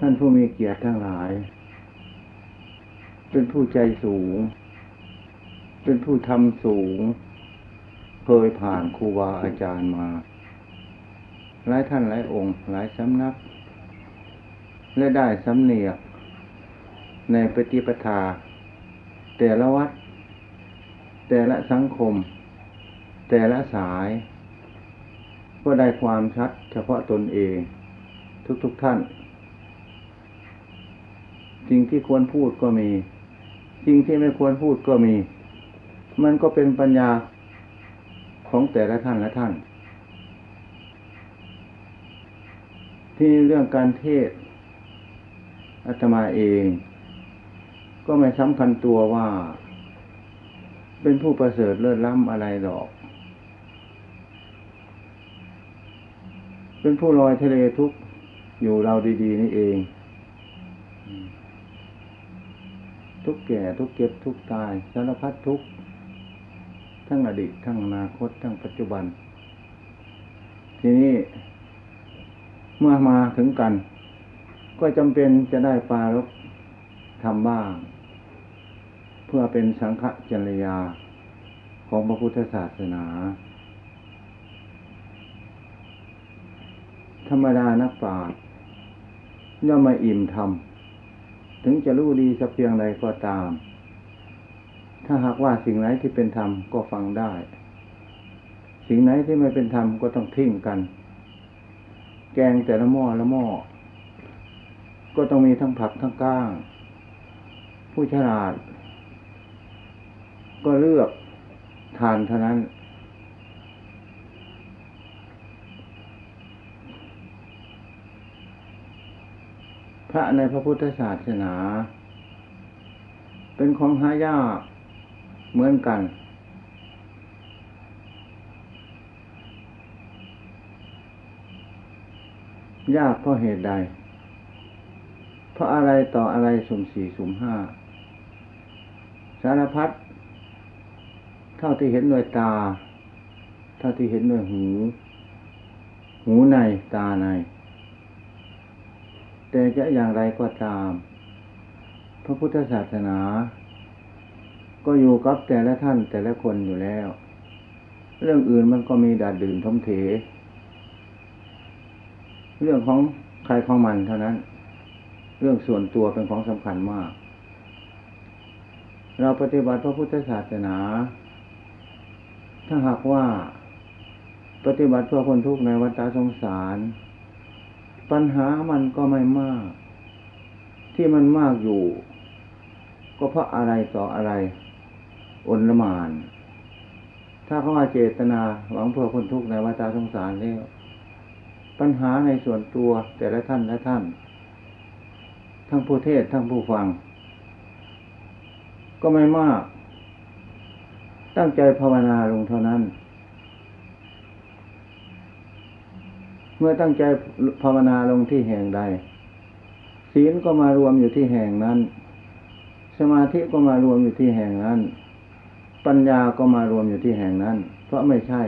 ท่านผู้มีเกียรติทั้งหลาย เป็นผู้ใจสูง เป็นผู้ทำสูง เคยผ่านครูบาอาจารย์มา หลายท่านหลายองค์ หลายสำนัก และได้สำเนียก ในปฏิปทา แต่ละวัด แต่ละสังคม แต่ละสาย ก็ได้ความชัดเฉพาะตนเอง ทุกๆทท่าน สิ่งที่ควรพูดก็มี สิ่งที่ไม่ควรพูดก็มี มันก็เป็นปัญญาของแต่ละท่านละท่าน ที่เรื่องการเทศอาตมาเอง ก็ไม่สำคัญตัวว่า เป็นผู้ประเสริฐเลิศล้ำอะไรหรอก เป็นผู้ลอยทะเลทุกอยู่เราดี ๆ นี่เอง ทุกแก่ทุกเก็บทุกตายสารพัดทุกทั้งอดีตทั้งอนาคตทั้งปัจจุบัน ทีนี้เมื่อมาถึงกัน ก็จำเป็นจะได้ปารกทำบ้าง เพื่อเป็นสังฆจริยาของพระพุทธศาสนา ธรรมดานักปราชญ์ย่อมมาอิ่มทำ ถึงจะรู้ดีสักเพียงใดก็ตาม ถ้าหากว่าสิ่งไหนที่เป็นธรรมก็ฟังได้ สิ่งไหนที่ไม่เป็นธรรมก็ต้องทิ้งกัน แกงแต่ละหม้อละหม้อ ก็ต้องมีทั้งผักทั้งก้าง ผู้ฉลาด ก็เลือกทานเท่านั้น ระในพระพุทธศาสนา เป็นของหายากเหมือนกัน ยากเพราะเหตุใด เพราะอะไรต่ออะไรสุ่มสี่สุ่มห้า สารพัดเท่าที่เห็นด้วยตา เท่าที่เห็นด้วยหู หูในตาใน แต่จะอย่างไรก็ตาม พระพุทธศาสนา ก็อยู่กับแต่ละท่านแต่ละคนอยู่แล้ว เรื่องอื่นมันก็มีดาดดื่นทมเถ เรื่องของใครของมันเท่านั้น เรื่องส่วนตัวเป็นของสำคัญมาก เราปฏิบัติพระพุทธศาสนา ถ้าหากว่า ปฏิบัติเพื่อคนทุกข์ในวัฏสงสาร ปัญหามันก็ไม่มาก ที่มันมากอยู่ ก็เพราะอะไรต่ออะไรอนละมาน ถ้าเขามาเจตนาหวังเพื่อคนทุกข์ในวัฏสงสารแล้วปัญหาในส่วนตัวแต่ละท่านและท่าน ทั้งผู้เทศทั้งผู้ฟัง ก็ไม่มาก ตั้งใจภาวนาลงเท่านั้นเมื่อตั้งใจภาวนาลงที่แห่งใด ศีลก็มารวมอยู่ที่แห่งนั้น สมาธิก็มารวมอยู่ที่แห่งนั้น ปัญญาก็มารวมอยู่ที่แห่งนั้น เพราะไม่ใช่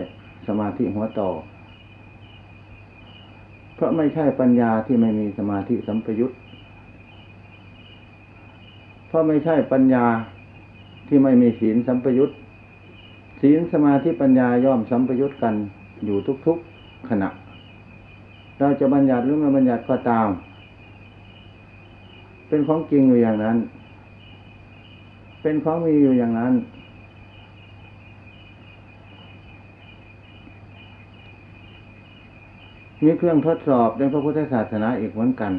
สมาธิหัวต่อ เพราะไม่ใช่ปัญญาที่ไม่มีสมาธิสัมปยุตเพราะไม่ใช่ปัญญาที่ไม่มีศีลสัมปยุตศีลสมาธิปัญญาย่อมสัมปยุตกันอยู่ทุกๆขณะ เราจะบัญญัติหรือไม่บัญญัติก็ตาม เป็นของจริงอยู่อย่างนั้น เป็นของมีอยู่อย่างนั้น มีเครื่องทดสอบในพระพุทธศาสนาอีกเหมือนกัน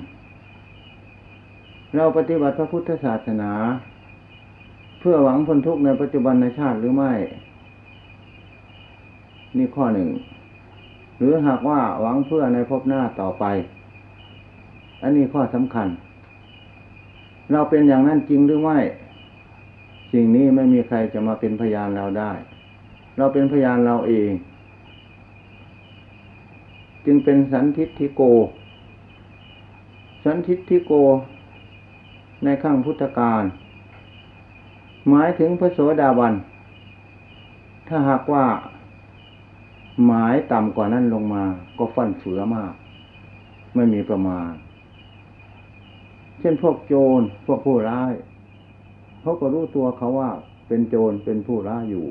เราปฏิบัติพระพุทธศาสนา เพื่อหวังพ้นทุกข์ในปัจจุบันในชาติหรือไม่ นี่ข้อหนึ่ง หรือหากว่าหวังเพื่อในภพหน้าต่อไป อันนี้ข้อสำคัญ เราเป็นอย่างนั้นจริงหรือไม่ สิ่งนี้ไม่มีใครจะมาเป็นพยานเราได้ เราเป็นพยานเราเอง จึงเป็นสันทิฏฐิโก สันทิฏฐิโก ในขั้งพุทธการหมายถึงพระโสดาบัน ถ้าหากว่า หมายต่ำกว่านั้นลงมาก็ฟันเฟือมาก ไม่มีประมาณ เช่นพวกโจรพวกผู้ร้ายเขาก็รู้ตัวเขาว่าเป็นโจรเป็นผู้ร้ายอยู่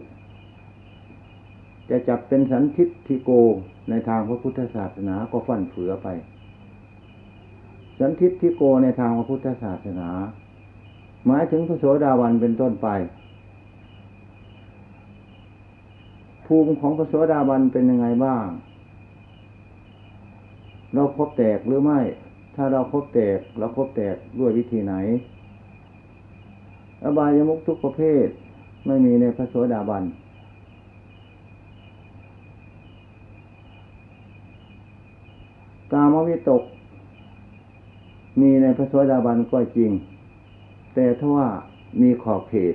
จะจับเป็นสันทิฏฐิโกในทางพระพุทธศาสนาก็ฟันเฟือไป สันทิฏฐิโกในทางพระพุทธศาสนา หมายถึงพระโสดาวันเป็นต้นไป ภูมิของพระโสดาบันเป็นยังไงบ้าง เราพบแตกหรือไม่ ถ้าเราพบแตก เราพบแตกด้วยวิธีไหน อบายมุกทุกประเภทไม่มีในพระโสดาบัน กามวิตก มีในพระโสดาบันก็จริง แต่ถ้าว่ามีขอบเขต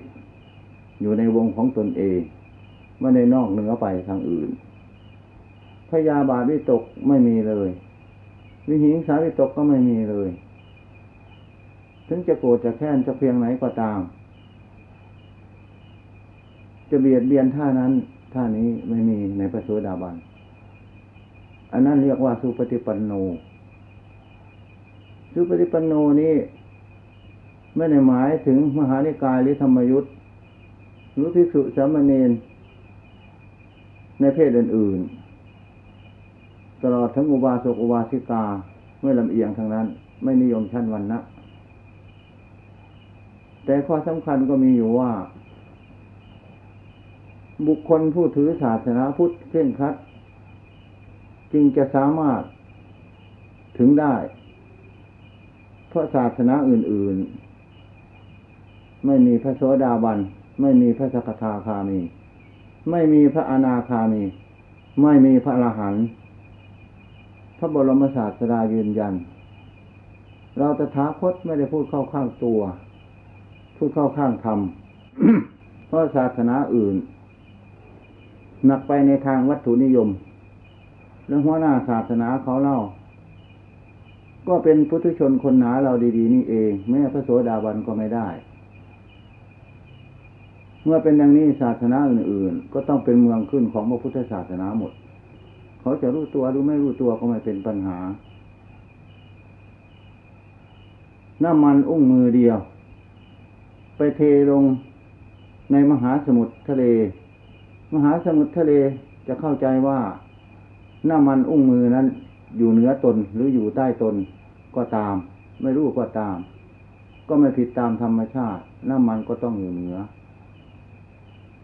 อยู่ในวงของตนเอง ไม่ได้นอกเหนือไปทางอื่น พยาบาทวิตกไม่มีเลย วิหิงสาวิตกก็ไม่มีเลย ถึงจะโกรธจะแค้นจะเพียงไหนก็ตาม จะเบียดเบียนท่านั้นท่านี้ไม่มีในพระโสดาบัน อันนั้นเรียกว่าสุปฏิปันโน สุปฏิปันโนนี้ไม่ได้หมายถึงมหานิกายหรือธรรมยุทธ์หรือภิกษุสามเณร ในเพศอื่นๆ ตลอดทั้งอุบาสกอุบาสิกาไม่ลำเอียงทางนั้น ไม่นิยมชั้นวันนะแต่ข้อสำคัญก็มีอยู่ว่า บุคคลผู้ถือศาสนาพุทธเคร่งครัดจึงจะสามารถถึงได้ เพราะศาสนาอื่น ๆ ไม่มีพระโสดาบัน ไม่มีพระสกทาคามี ไม่มีพระอนาคามี ไม่มีพระอรหันต์พระบรมศาสดายืนยัน เราตถาคตไม่ได้พูดเข้าข้างตัว พูดเข้าข้างธรรมเพราะศาสนาอื่น หนักไปในทางวัตถุนิยม แล้วหัวหน้าศาสนาเขาเล่า ก็เป็นพุทธชนคนหนาเราดี ๆ นี่เอง แม้พระโสดาบันก็ไม่ได้ เมื่อเป็นอย่างนี้ศาสนาอื่นๆ ก็ต้องเป็นเมืองขึ้นของพระพุทธศาสนาหมด เขาจะรู้ตัวหรือไม่รู้ตัวก็ไม่เป็นปัญหา น้ำมันอุ้งมือเดียว ไปเทลงในมหาสมุทรทะเล มหาสมุทรทะเลจะเข้าใจว่าน้ำมันอุ้งมือนั้น อยู่เหนือตนหรืออยู่ใต้ตนก็ตาม ไม่รู้ก็ตาม ก็ไม่ผิดตามธรรมชาติ น้ำมันก็ต้องอยู่เหนือ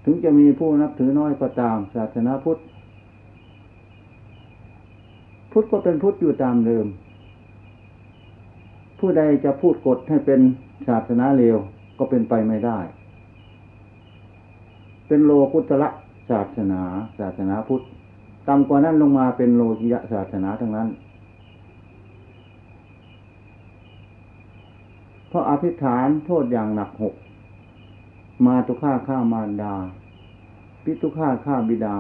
ถึงจะมีผู้นับถือน้อยก็ตามศาสนาพุทธ พุทธก็เป็นพุทธอยู่ตามเดิม ผู้ใดจะพูดกฎให้เป็นศาสนาเลวก็เป็นไปไม่ได้ เป็นโลกุตระศาสนา ศาสนาพุทธต่ำกว่านั้นลงมาเป็นโลกิยะศาสนาทั้งนั้น เพราะอภิฐานโทษอย่างหนักหก มาตุฆ่าฆ่ามารดาปิตุฆ่าฆ่าบิดา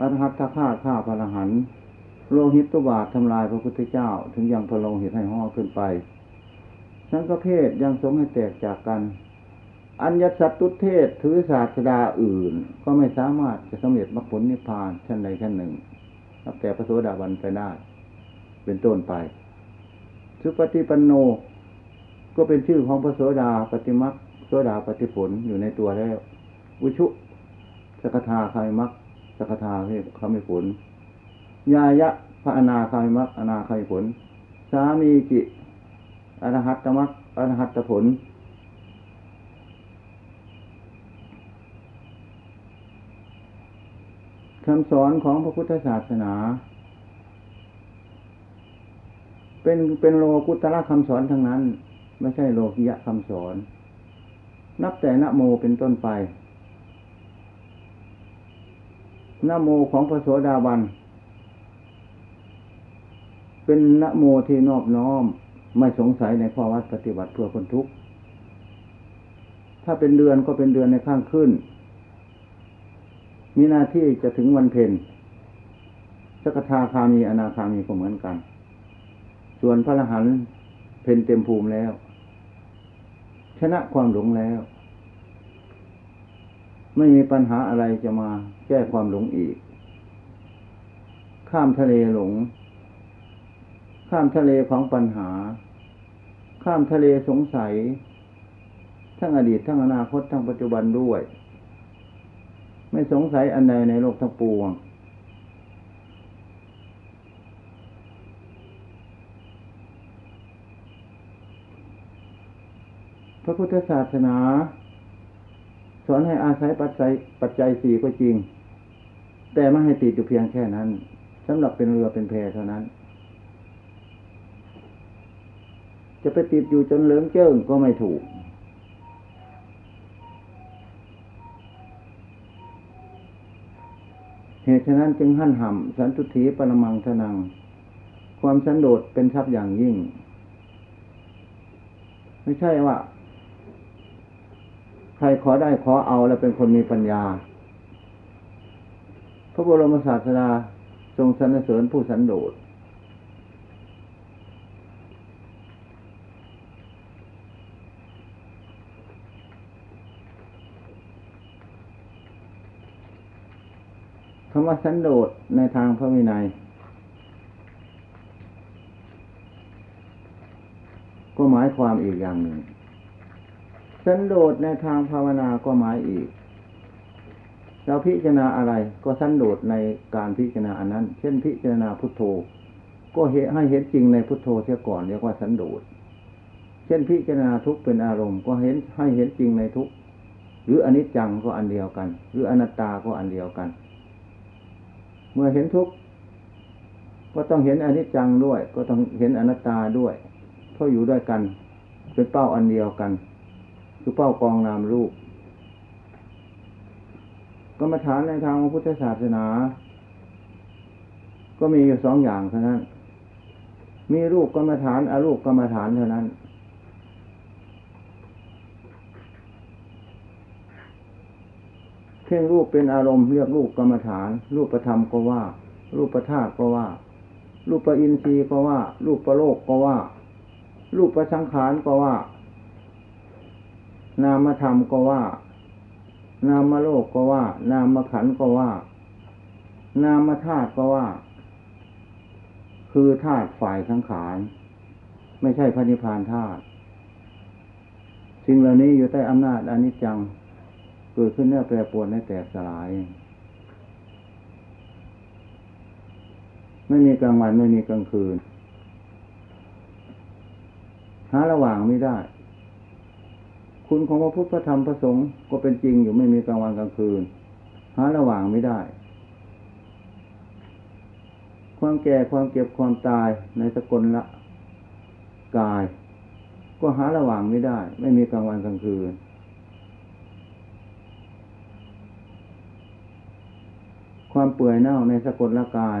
อรหัตฆ่าฆ่าพระรหันโลหิตตุบาททำลายพระพุทธเจ้า ถึงยังพะโลหิตให้ห่อขึ้นไป สังฆเพศยังสงให้แตกจากกัน อัญญสัตตุเทศถือศาสดาอื่น ก็ไม่สามารถจะสำเร็จมรรคผลนิพพานชั้นใดชั้นหนึ่งนับแต่พระโสดาบันไปได้ เป็นต้นไป สุปฏิปันโน ก็เป็นชื่อของพระโสดาปฏิมัก โสดาปฏิผลอยู่ในตัวแล้วอุชุสกทาคายมักสกทาเขาไม่ผล ยายะพระอนาคายมักอนาคายผล สามีจิอรหัตตมักอรหัตตผล คำสอนของพระพุทธศาสนา เป็นเป็นโลกุตระคำสอนทั้งนั้น ไม่ใช่โลกิยะคำสอน นับแต่นโมเป็นต้นไปนโมของพระโสดาบัน เป็นนโมที่นอบน้อม ไม่สงสัยในข้อวัดปฏิบัติเพื่อคนทุกข์ ถ้าเป็นเดือนก็เป็นเดือนในข้างขึ้น มีหน้าที่จะถึงวันเพ็ญสกทาคามีอนาคามีก็เหมือนกัน ส่วนพระอรหันต์เพ็ญเต็มภูมิแล้ว ชนะความหลงแล้ว ไม่มีปัญหาอะไรจะมาแก้ความหลงอีก ข้ามทะเลหลง ข้ามทะเลของปัญหา ข้ามทะเลสงสัย ทั้งอดีตทั้งอนาคตทั้งปัจจุบันด้วย ไม่สงสัยอันใดในโลกทั้งปวง พระพุทธศาสนา สอนให้อาศัยปัจจัยปัจจัยสี่ก็จริง แต่ไม่ให้ติดอยู่เพียงแค่นั้นสำหรับเป็นเรือเป็นแพเท่านั้น จะไปติดอยู่จนเหลืองเจิ้งก็ไม่ถูก เหตุฉะนั้นจึงหั่นห่ำสันตุถีปรมังทนัง ความสันโดษเป็นทรัพย์อย่างยิ่ง ไม่ใช่ว่า ใครขอได้ขอเอาแล้วเป็นคนมีปัญญา พระบรมศาสดาทรงสรรเสริญผู้สันโดษคำว่าสันโดษในทางพระวินัย ก็หมายความอีกอย่างหนึ่ง สันโดษในทางภาวนาก็หมายอีก เราพิจารณาอะไรก็สันโดษในการพิจารณาอันนั้น เช่นพิจารณาพุทโธ ก็เหให้เห็นจริงในพุทโธเสียก่อนเรียกว่าสันโดษ เช่นพิจารณาทุกเป็นอารมณ์ ก็เห็นให้เห็นจริงในทุกหรืออนิจจังก็อันเดียวกัน หรืออนัตตาก็อันเดียวกัน เมื่อเห็นทุกก็ต้องเห็นอนิจจังด้วย ก็ต้องเห็นอนัตตาด้วยเพราะอยู่ด้วยกันเป็นเป้าอันเดียวกัน คือเป้ากองนามรูป กรรมฐานในทางพุทธศาสนา ก็มีอยู่สองอย่างเท่านั้น มีรูปกรรมฐานอารูปกรรมฐานเท่านั้น เพ่งรูปเป็นอารมณ์เรียกรูปกรรมฐาน รูปประธรรมก็ว่า รูปประธาตก็ว่า รูปประอินทรีย์ก็ว่า รูปประโลกก็ว่า รูปประสังขารก็ว่า นามธรรมก็ว่า นามโลกก็ว่า นามขันก็ว่า นามธาตุก็ว่า คือธาตุฝ่ายสังขารไม่ใช่พระนิพพานธาตุสิ่งเหล่านี้อยู่ใต้อำนาจอนิจจัง เกิดขึ้นเนื้อแปรปรวนในแตกสลาย ไม่มีกลางวันไม่มีกลางคืน หาระหว่างไม่ได้ คุณของพระพุทธพระธรรมพระสงฆ์ก็เป็นจริงอยู่ไม่มีกลางวันกลางคืน หาระหว่างไม่ได้ ความแก่ความเก็บความตายในสกลละกาย ก็หาระหว่างไม่ได้ ไม่มีกลางวันกลางคืน ความเปื่อยเน่าในสกลละกาย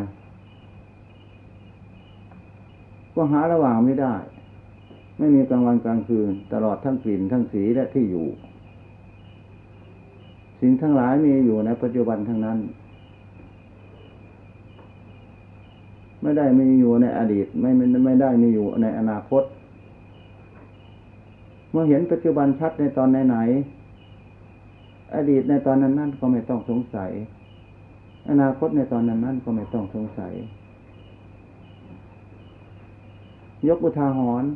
ก็หาระหว่างไม่ได้ ไม่มีกลางวันกลางคืน ตลอดทั้งกลิ่นทั้งสีและที่อยู่ สิ่งทั้งหลายมีอยู่ในปัจจุบันทั้งนั้น ไม่ได้มีอยู่ในอดีต ไม่ไม่ไม่ได้มีอยู่ในอนาคต เมื่อเห็นปัจจุบันชัดในตอนไหนไหนอดีตในตอนนั้นนั่นก็ไม่ต้องสงสัย อนาคตในตอนนั้นนั่นก็ไม่ต้องสงสัย ยกอุทาหรณ์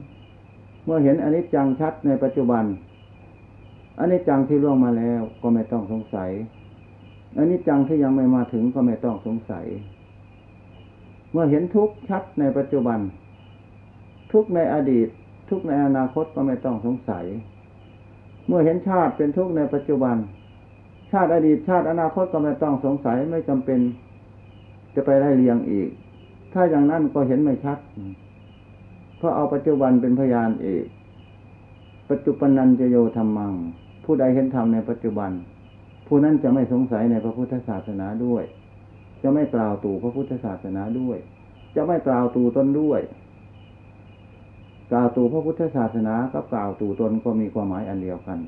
เมื่อเห็นอนิจจังชัดในปัจจุบันอนิจจังที่ล่วงมาแล้วก็ไม่ต้องสงสัยอนิจจังที่ยังไม่มาถึงก็ไม่ต้องสงสัย เมื่อเห็นทุกข์ชัดในปัจจุบัน ทุกข์ในอดีต ทุกข์ในอนาคตก็ไม่ต้องสงสัย เมื่อเห็นชาติเป็นทุกข์ในปัจจุบัน ชาติอดีตชาติอนาคตก็ไม่ต้องสงสัยไม่จำเป็นจะไปได้เรียงอีก ถ้าอย่างนั้นก็เห็นไม่ชัด เพราะเอาปัจจุบันเป็นพยานเอกปัจจุบันนันจะโยธรรมัง ผู้ใดเห็นธรรมในปัจจุบัน ผู้นั้นจะไม่สงสัยในพระพุทธศาสนาด้วย จะไม่กล่าวตู่พระพุทธศาสนาด้วย จะไม่กล่าวตู่ตนด้วย กล่าวตู่พระพุทธศาสนากับกล่าวตู่ตนก็มีความหมายอันเดียวกัน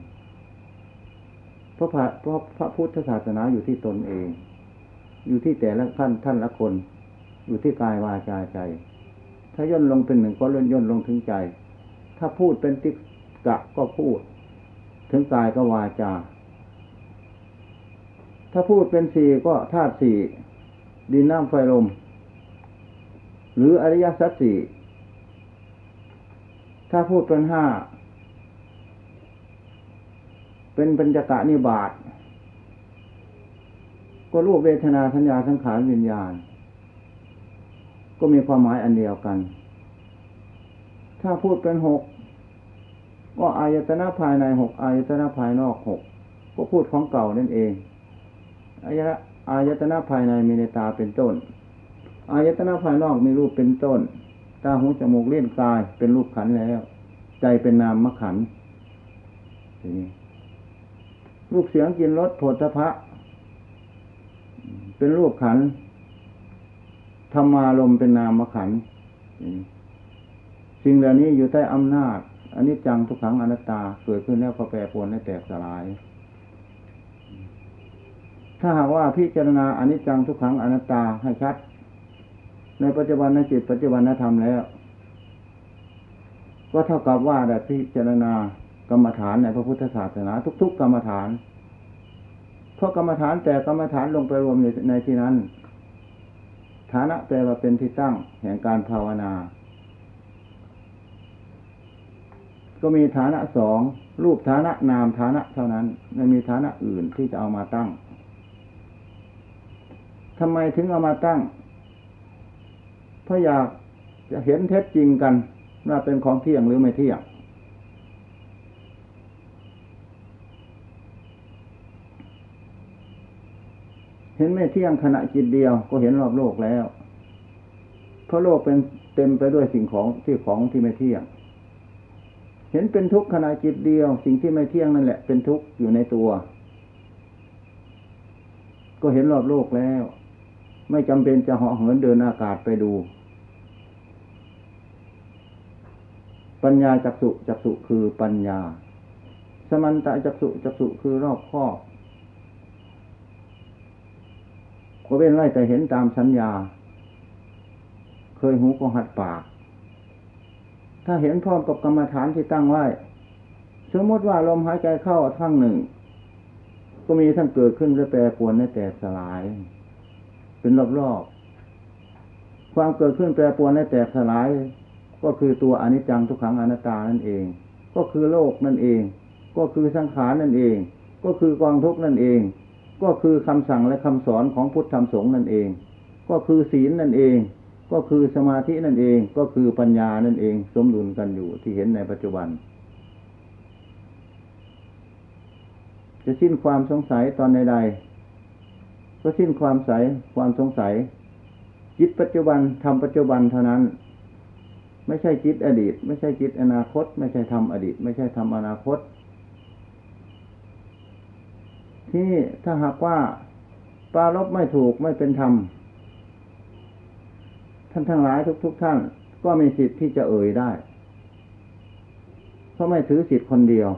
เพราะพระเพราะพระพุทธศาสนาอยู่ที่ตนเอง อยู่ที่แต่ละท่านท่านละคน อยู่ที่กายวาจาใจ ถ้าย่นลงเป็นหนึ่งก็ย่นย่นลงถึงใจ ถ้าพูดเป็นติกะก็พูด ถึงกายก็วาจา ถ้าพูดเป็นสี่ก็ธาตุสี่ดินน้ำไฟลม หรืออริยสัจสี่ถ้าพูดเป็นห้าเป็นปัญจกะนิบาตก็รูปเวทนาสัญญาสังขารวิญญาณ ก็มีความหมายอันเดียวกัน ถ้าพูดเป็นหกก็อายตนะภายในหกอายตนะภายนอกหกก็พูดของเก่านั่นเองอายะอายตนะภายในมีในตาเป็นต้น อายตนะภายนอกมีรูปเป็นต้น ตาหูจมูกเล่นกายเป็นรูปขันแล้ว ใจเป็นนามมขันรูปเสียงกินรสโผฏฐะเป็นรูปขัน ธรรมารมเป็นนามขันสิ่งเหล่านี้อยู่ใต้อำนาจอันนี้จังทุกขังอนัตตาเกิดขึ้นแล้วก็แปรปรวนและแตกสลาย ถ้าหากว่าพิจารณาอนิจจังทุกขังอนัตตาให้ชัด ในปัจจุบันในจิตปัจจุบันนธรรมแล้ว ก็เท่ากับว่าได้พิจารณากรรมฐานในพระพุทธศาสนา ทุก ๆ กรรมฐานเพราะกรรมฐานแต่กรรมฐานลงไปรวมอยู่ในที่นั้น ฐานะแปลว่าเป็นที่ตั้งแห่งการภาวนา ก็มีฐานะสองรูปฐานะนามฐานะเท่านั้นไม่มีฐานะอื่นที่จะเอามาตั้งทำไมถึงเอามาตั้งเพราะอยากจะเห็นเท็จจริงกันว่าเป็นของเที่ยงหรือไม่เที่ยง เห็นไม่เที่ยงขณะจิตเดียวก็เห็นรอบโลกแล้ว เพราะโลกเป็นเต็มไปด้วยสิ่งของที่ของที่ไม่เที่ยง เห็นเป็นทุกข์ขณะจิตเดียว สิ่งที่ไม่เที่ยงนั่นแหละ เป็นทุกข์อยู่ในตัว ก็เห็นรอบโลกแล้ว ไม่จำเป็นจะเหาะเหินเดินอากาศไปดู ปัญญาจักสุจักสุคือปัญญา สมันตะจักสุจักสุคือรอบครอบ ก็เป็นไรแต่เห็นตามสัญญา เคยหูก็หัดปาก ถ้าเห็นพร้อมกับกรรมฐานที่ตั้งไว้ สมมติว่าลมหายใจเข้าทั้งหนึ่ง ก็มีทั้งเกิดขึ้นและแปรปรวนและแตกสลาย เป็นรอบๆ ความเกิดขึ้นแปรปรวนและแตกสลาย ก็คือตัวอนิจจังทุกขังอนัตตานั่นเอง ก็คือโลกนั่นเอง ก็คือสังขารนั่นเอง ก็คือกองทุกนั่นเอง ก็คือคำสั่งและคำสอนของพุทธธรรมสงฆ์นั่นเอง ก็คือศีลนั่นเอง ก็คือสมาธินั่นเอง ก็คือปัญญานั่นเอง สมดุลกันอยู่ที่เห็นในปัจจุบัน จะสิ้นความสงสัยตอนใดๆก็สิ้นความใสความสงสัย จิตปัจจุบันทำปัจจุบันเท่านั้น ไม่ใช่จิตอดีต ไม่ใช่จิตอนาคต ไม่ใช่ทำอดีต ไม่ใช่ทำอนาคต ที่ถ้าหากว่าปาลบไม่ถูกไม่เป็นธรรม ท่านทั้งหลายทุกๆทท่าน ก็มีสิทธิ์ที่จะเอ่ยได้ เพราะไม่ถือสิทธิ์คนเดียว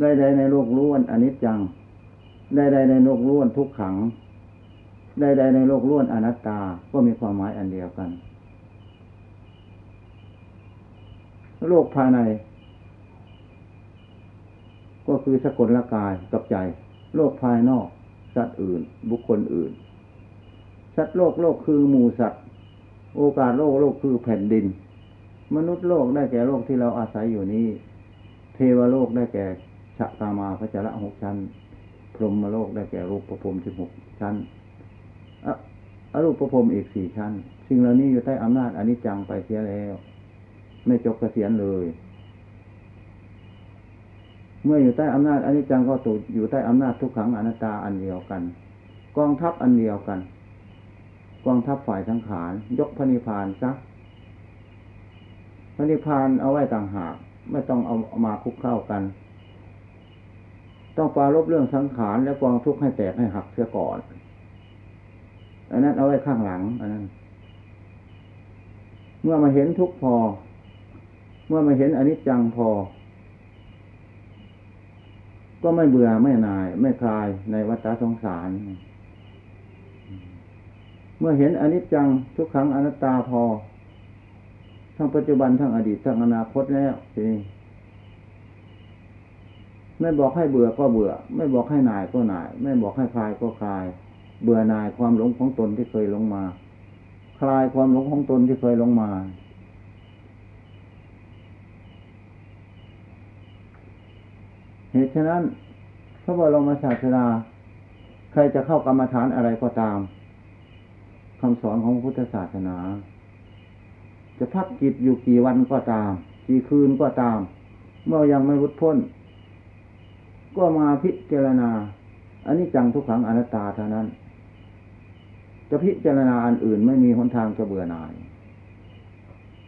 ใดๆในโลกล้วนอนิจจังใดในโลกล้วนทุกขัง ใดๆในโลกล้วนอนัตตาก็มีความหมายอันเดียวกัน โลกภายใน ก็คือสกุลกายกับใจ โลกภายนอกสัตว์อื่น บุคคลอื่น สัตว์โลกโลกคือหมูสัตว์ โอกาสโลกโลกคือแผ่นดิน มนุษย์โลกได้แก่โลกที่เราอาศัยอยู่นี้ เทวโลกได้แก่ชะตามาพระจระหกชั้น พรหมโลกได้แก่รูปประพรมสิบหกชั้น อรูปประพรมอีกสี่ชั้น สิ่งเหล่านี้อยู่ใต้อำนาจอนิจจังไปเสียแล้ว ไม่จบกเกษียณเลย เมื่ออยู่ใต้อำนาจอนิจจังก็ตกอยู่ใต้อำนาจทุกขังอนัตตาอันเดียวกัน กองทัพอันเดียวกัน กองทัพฝ่ายสังขารยกพระนิพพานซะพระนิพพานเอาไว้ต่างหาก ไม่ต้องเอามาคุกเข้ากัน ต้องปาลบเรื่องสังขารและกองทุกข์ให้แตกให้หักเสียก่อน อันนั้นเอาไว้ข้างหลังอันนั้น เมื่อมาเห็นทุกพอ เมื่อมาเห็นอนิจจังพอ ก็ไม่เบื่อไม่นาย ไม่คลายในวัฏสงสาร เมื่อเห็นอนิจจังทุกครั้งอนัตตาพอ ทั้งปัจจุบันทั้งอดีตทั้งอนาคตแล้วทีนี้ไม่บอกให้เบื่อก็เบื่อ ไม่บอกให้หน่ายก็หน่าย ไม่บอกให้คลายก็คลาย เบื่อหน่ายความหลงของตนที่เคยหลงมา คลายความหลงของตนที่เคยหลงมา เหตุฉะนั้นพระบรมศาสดาใครจะเข้ากรรมฐานอะไรก็ตามคำสอนของพุทธศาสนา จะพักจิตอยู่กี่วันก็ตาม กี่คืนก็ตาม เมื่อยังไม่รุดพ้น ก็มาพิจารณาอันนี้จังทุกขังอนัตตาเท่านั้น จะพิจารณาอันอื่นไม่มีหนทางจะเบื่อหน่าย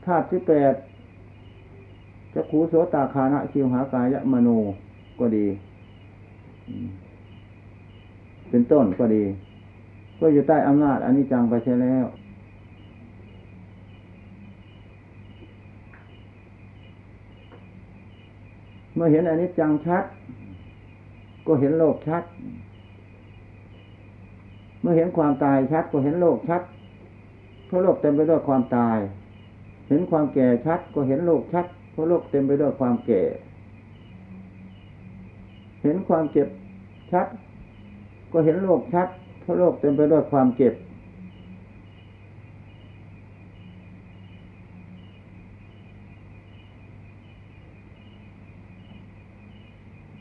ธาตุที่แปดจะขูโสตาคานะคิวหากายะมโนก็ดี เป็นต้นก็ดี ก็อยู่ใต้อำนาจอันนี้จังไปใช่แล้ว เมื่อเห็นอันนี้จังชัด ก็เห็นโลกชัด เมื่อเห็นความตายชัดก็เห็นโลกชัดเพราะโลกเต็มไปด้วยความตาย เห็นความแก่ชัดก็เห็นโลกชัดเพราะโลกเต็มไปด้วยความแก่ เห็นความเจ็บชัด ก็เห็นโลกชัดเพราะโลกเต็มไปด้วยความเจ็บ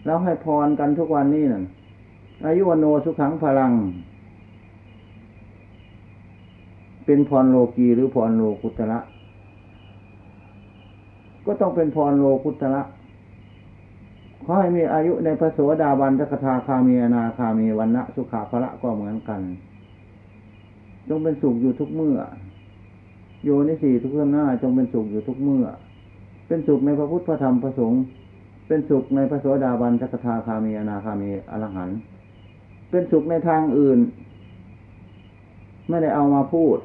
แล้วให้พรกันทุกวันนี้นั่นอายุวโนสุขังพลัง เป็นพรโลกีหรือพรโลกุตระก็ต้องเป็นพรโลกุตระขอให้มีอายุในพระโสดาบันทกทาคามีอนาคามีวันณะสุขาภละก็เหมือนกันจงเป็นสุขอยู่ทุกเมื่อ โยนิสีทุกเรื่องหน้าจงเป็นสุขอยู่ทุกเมื่อ เป็นสุขในพระพุทธพระธรรมพระสงฆ์เป็นสุขในพระโสดาบันทกทาคามีอนาคามีอรหันต์เป็นสุขในทางอื่น ไม่ได้เอามาพูด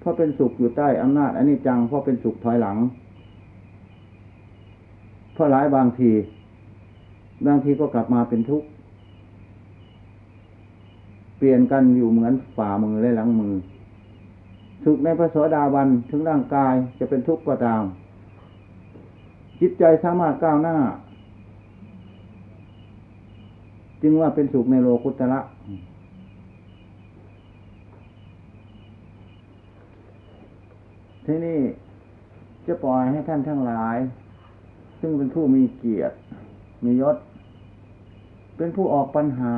เพราะเป็นสุขอยู่ใต้อำนาจอันนี้จังเพราะเป็นสุขถอยหลัง เพราะหลายบางที บางทีก็กลับมาเป็นทุกข์เปลี่ยนกันอยู่เหมือนฝ่ามือและหลังมือสุขในพระโสดาบันถึงร่างกายจะเป็นทุกข์ก็ตาม จิตใจสามารถก้าวหน้า จึงว่าเป็นสุขในโลกุตระ ที่นี่จะปล่อยให้ท่านทั้งหลาย ซึ่งเป็นผู้มีเกียรติ มียศ เป็นผู้ออกปัญหา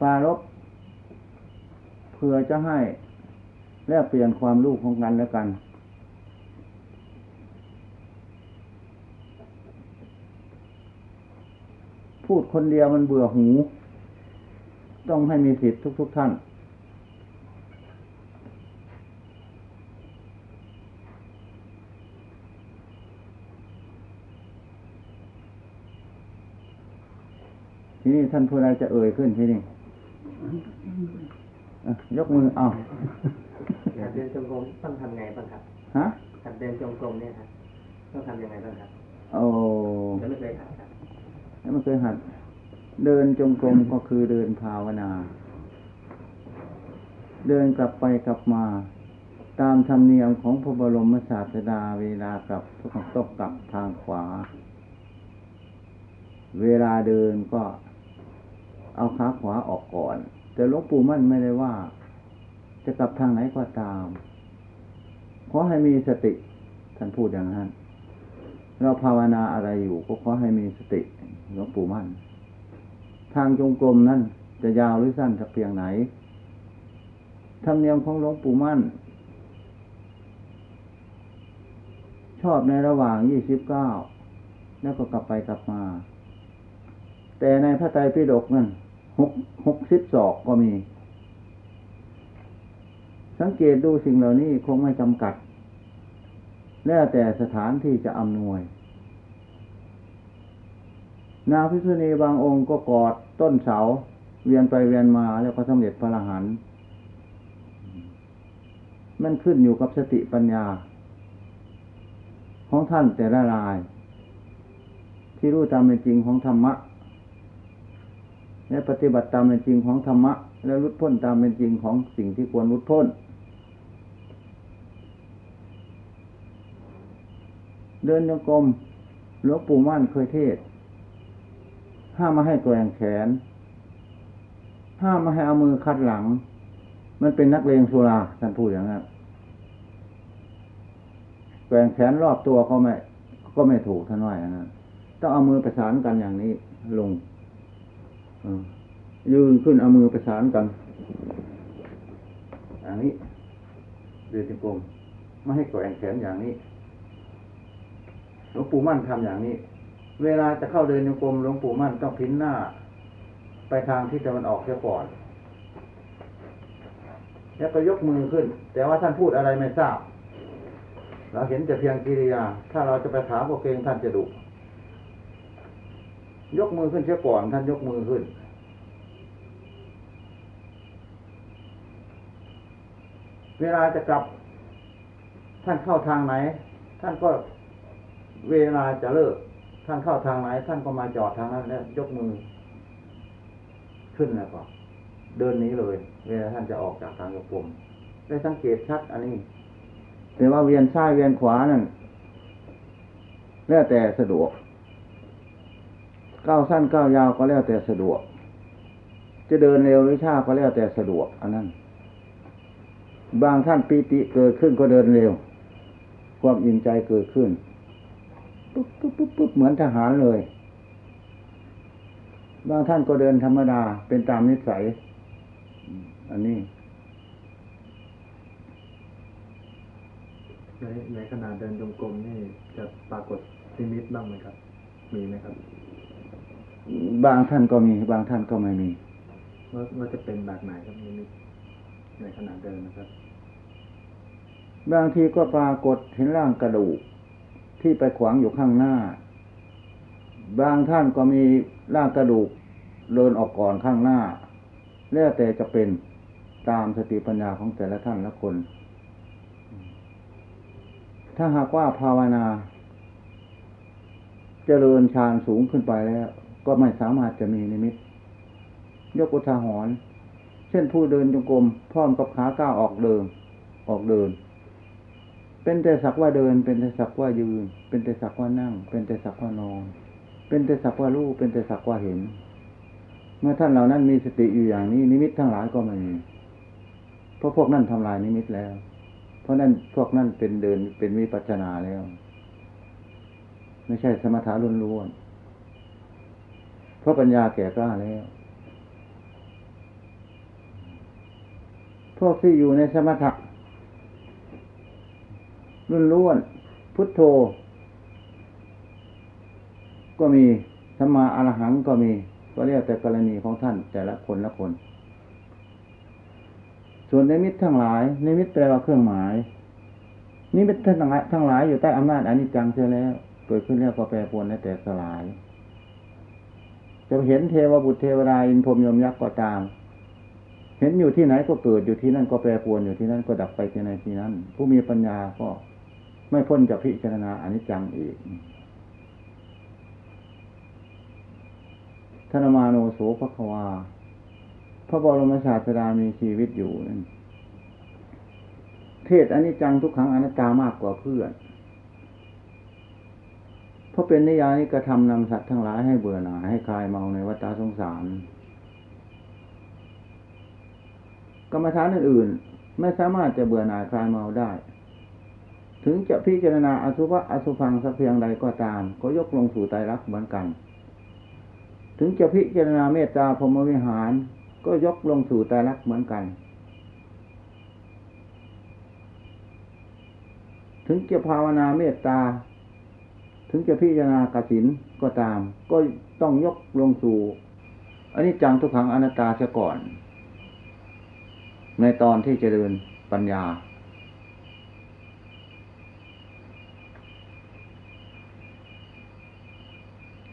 ปารบเพื่อจะให้แลกเปลี่ยนความรู้ของกันและกัน พูดคนเดียวมันเบื่อหู ต้องให้มีสิทธิ์ทุก ๆทท่าน ทีนี้ท่านผู้ใดจะเอ่ยขึ้นที่นี่อะยกมือเอาหัดเดินจงกรมต้องทำไงบ้างครับฮะหัดเดินจงกรมเนี่ยครับต้องทำยังไงบ้างครับโอ้แล้วไม่เคยหัดครับแล้วมันเคยหัด เดินจงกรมก็คือเดินภาวนา เดินกลับไปกลับมา ตามธรรมเนียมของพระบรมศาสดาเวลากลับทุกต้องตกกลับทางขวา เวลาเดินก็ เอาขาขวาออกก่อน แต่หลวงปู่มั่นไม่ได้ว่า จะกลับทางไหนก็ตาม ขอให้มีสติ ท่านพูดอย่างนั้น เราภาวนาอะไรอยู่ก็ขอให้มีสติหลวงปู่มั่น ทางจงกรมนั้นจะยาวหรือสั้นสักเพียงไหนธรรมเนียมของหลวงปู่มั่น ชอบในระหว่างยี่สิบเก้าแล้วก็กลับไปกลับมา แต่ในพระไตรปิฎกนั่น หกหกสิบศอกก็มี สังเกตดูสิ่งเหล่านี้คงไม่จำกัด แล้วแต่สถานที่จะอำนวย นาพิษุณีบางองค์ก็กอดต้นเสา เวียนไปเวียนมาแล้วก็สำเร็จพระอรหันต์มันขึ้นอยู่กับสติปัญญา ของท่านแต่ละราย ที่รู้ตามเป็นจริงของธรรมะ และปฏิบัติตามเป็นจริงของธรรมะ และรุดพ้นตามเป็นจริงของสิ่งที่ควรรุดพ้น เดินโยกรมหลวงปู่มั่นเคยเทศ ห้ามมาให้แกว่งแขน ห้ามมาให้เอามือคัดหลัง มันเป็นนักเลงสุราท่านพูดอย่างนั้นแกว่งแขนรอบตัวเขาไม่ ก็ไม่ถูกท่านว่าอย่างนั้นต้องเอามือประสานกันอย่างนี้ลง ยืนขึ้นเอามือประสานกันอย่างนี้เดินจงกรมไม่ให้แกว่งแขนอย่างนี้หลวงปู่มั่นทำอย่างนี้ เวลาจะเข้าเดินจงกรมหลวงปู่มั่นต้องพินหน้า ไปทางที่ตะวันออกเสียก่อน แล้วก็ยกมือขึ้น แต่ว่าท่านพูดอะไรไม่ทราบ เราเห็นแต่เพียงกิริยา ถ้าเราจะไปถามก็เกรงท่านจะดุ ยกมือขึ้นเสียก่อน ท่านยกมือขึ้น เวลาจะกลับ ท่านเข้าทางไหน ท่านก็เวลาจะเลิก ท่านเข้าทางไหน ท่านก็มาจอดทางนั้นแล้วยกมือ ขึ้นแล้วก็เดินนี้เลย เวลาท่านจะออกจากทางกระผมได้สังเกตชัดอันนี้แต่ว่าเวียนซ้ายเวียนขวานั่นแล้วแต่สะดวก ก้าวสั้นก้าวยาวก็แล้วแต่สะดวก จะเดินเร็วหรือช้าก็แล้วแต่สะดวก อันนั้น บางท่านปีติเกิดขึ้นก็เดินเร็ว ความอิ่มใจเกิดขึ้นปุ๊บปุ๊บปุ๊บปุ๊บเหมือนทหารเลย บางท่านก็เดินธรรมดาเป็นตามนิสัย อันนี้ในในขณะเดินจงกรมนี่จะปรากฏนิมิตบ้างไหมครับ มีไหมครับ บางท่านก็มี บางท่านก็ไม่มีว่าว่าจะเป็นแบบไหนครับนิมิตในขณะเดินนะครับ บางทีก็ปรากฏเห็นร่างกระดูกที่ไปขวางอยู่ข้างหน้า บางท่านก็มีร่างกระดูกเดินออกก่อนข้างหน้า แล้วแต่จะเป็นตามสติปัญญาของแต่ละท่านละคน ถ้าหากว่าภาวนาเจริญฌานสูงขึ้นไปแล้ว ก็ไม่สามารถจะมีนิมิต ยกอุทาหรณ์เช่นผู้เดินจงกรมพร้อมกับขาก้าวออกเดิน ออกเดิน เป็นแต่สักว่าเดิน เป็นแต่สักว่ายืน เป็นแต่สักว่านั่ง เป็นแต่สักว่านอน เป็นแต่สักว่ารู้ เป็นแต่สักว่าเห็น เมื่อท่านเหล่านั้นมีสติอยู่อย่างนี้ นิมิตทั้งหลายก็ไม่มีเพราะพวกนั้นทำลายนิมิตแล้ว เพราะนั้นพวกนั้นเป็นเดินเป็นวิปัสสนาแล้ว ไม่ใช่สมถะล้วนๆ เพราะปัญญาแก่กล้าแล้ว พวกที่อยู่ในสมถะรุ่นล้วน พุทโธ ก็มีสมมาอรหังก็มี ก็เรียกแต่กรณีของท่านแต่ละคนละคน ส่วนในมิตรทั้งหลายในมิตรแปลว่าเครื่องหมายนิมิตทั้งหลายทั้งหลายอยู่ใต้อำนาจอนิจจังเสียแล้ว เกิดขึ้นแล้วก็แปรปรวนและแตกสลาย จะเห็นเทวบุตรเทวดาอินพรมยมยักษ์ก็ตาม เห็นอยู่ที่ไหนก็เกิดอยู่ที่นั่นก็แปรปรวนอยู่ที่นั่นก็ดับไปที่ไหนที่นั้น ผู้มีปัญญาก็ไม่พ้นจากพิจารณาอนิจจังอีกธนมาโนโสภควา พระบรมศาสดามีชีวิตอยู่นั่นเทศอนิจจังทุกขังอนัตตามากกว่าเพื่อน ราะเป็นนิยานิกระทำนำสัตว์ทั้งหลายให้เบื่อหน่ายให้คลายเมาในวัฏสงสาร กรรมฐานอื่นๆไม่สามารถจะเบื่อหน่ายคลายเมาได้ ถึงจะพิจารณาอสุภะอสุพังสักเพียงใดก็ตาม ก็ยกลงสู่ไตรลักษณ์เหมือนกัน ถึงจะพิจารณาเมตตาพรหมวิหาร ก็ยกลงสู่ไตรลักษณ์เหมือนกันถึงจะภาวนาเมตตา ถึงจะพิจารณากสินก็ตาม ก็ต้องยกลงสู่อันนี้จังทุกขังอนัตตาเสียก่อน ในตอนที่จะเดินปัญญา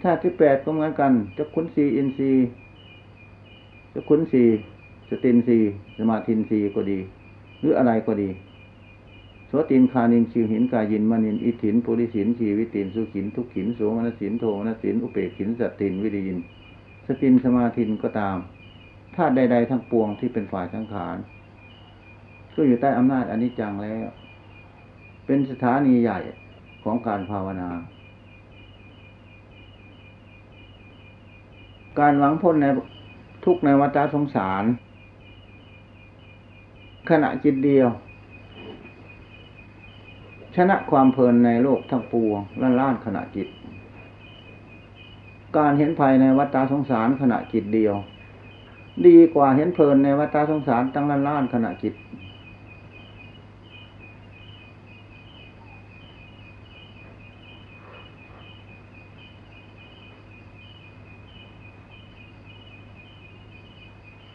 ถ้าที่แปดก็เหมือนกันจะขุนสีอินทรีจะขุนสีสตินสีสมาธินสีก็ดี หรืออะไรก็ดี สตินคานินชิวหินกายินมณินอิถินปุริสินชีวิตินสุขินทุกขินโสมนสินโทมนสินอุเปกินสัตตินวิริยิน สตินสมาธินก็ตามธาตุใด ๆ ทั้งปวงที่เป็นฝ่ายสังขานก็อยู่ใต้อำนาจอนิจจังแล้ว เป็นสถานีใหญ่ของการภาวนา การหวังพ้นในทุกในวัฏสงสาร ขณะจิตเดียว ชนะความเพลินในโลกทั้งปวงล้านล้านขณะจิต การเห็นภัยในวัฏฏะสงสารขณะจิตเดียว ดีกว่าเห็นเพลินในวัฏฏะสงสารตั้งล้านล้านขณะจิต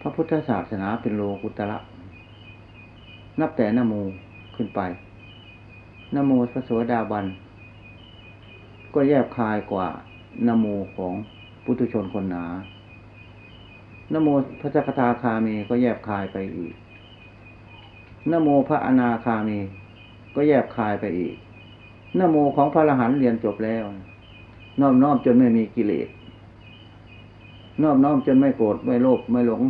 พระพุทธศาสนาเป็นโลกุตระนับแต่นโมขึ้นไป นโมพระโสดาบัน ก็แยบคายกว่านโมของปุถุชนคนหนานโมพระจักทาคามีก็แยบคายไปอีกนโมพระอนาคามี ก็แยบคายไปอีกนโมของพระอรหันต์เรียนจบแล้ว น้อมน้อมจนไม่มีกิเลสน้อมน้อมจนไม่โกรธไม่โลภไม่หลง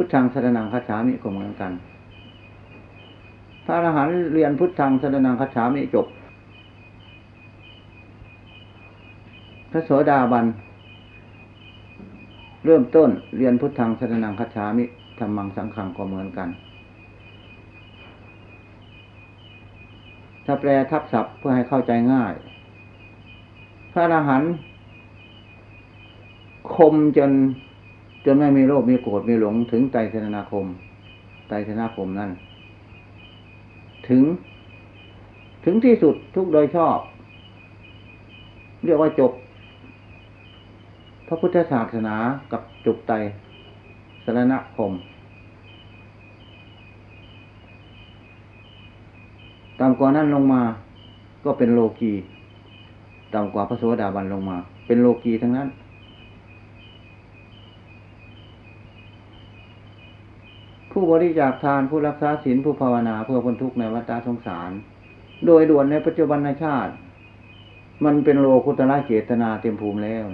พุทธังสรนังคัจฉามิก็เหมือนกันพระอรหันต์เรียนพุทธังสรนังคัจฉามิจบ พระโสดาบัน เริ่มต้นเรียนพุทธังสรนังคัจฉามิธรรมังสังขังก็เหมือนกัน ถ้าแปลทับศัพท์เพื่อให้เข้าใจง่าย พระอรหันต์คมจน นไม่มีโลภมีโกรธมีหลงถึงไตรสนาคมไตรสนาคมนั่น ถึง ถึงที่สุดทุกโดยชอบ เรียกว่าจบ พระพุทธศาสนากับจบไตรสรณคมตามกว่านั้นลงมา ก็เป็นโลกีต่ำกว่าพระโสดาบันลงมา เป็นโลกีทั้งนั้น ผู้บริจาคทานผู้รักษาศีลผู้ภาวนา เพื่อพ้นทุกข์ในวัฏสงสาร โดยด่วนในปัจจุบันชาติ มันเป็นโลกุตระเจตนาเต็มภูมิแล้ว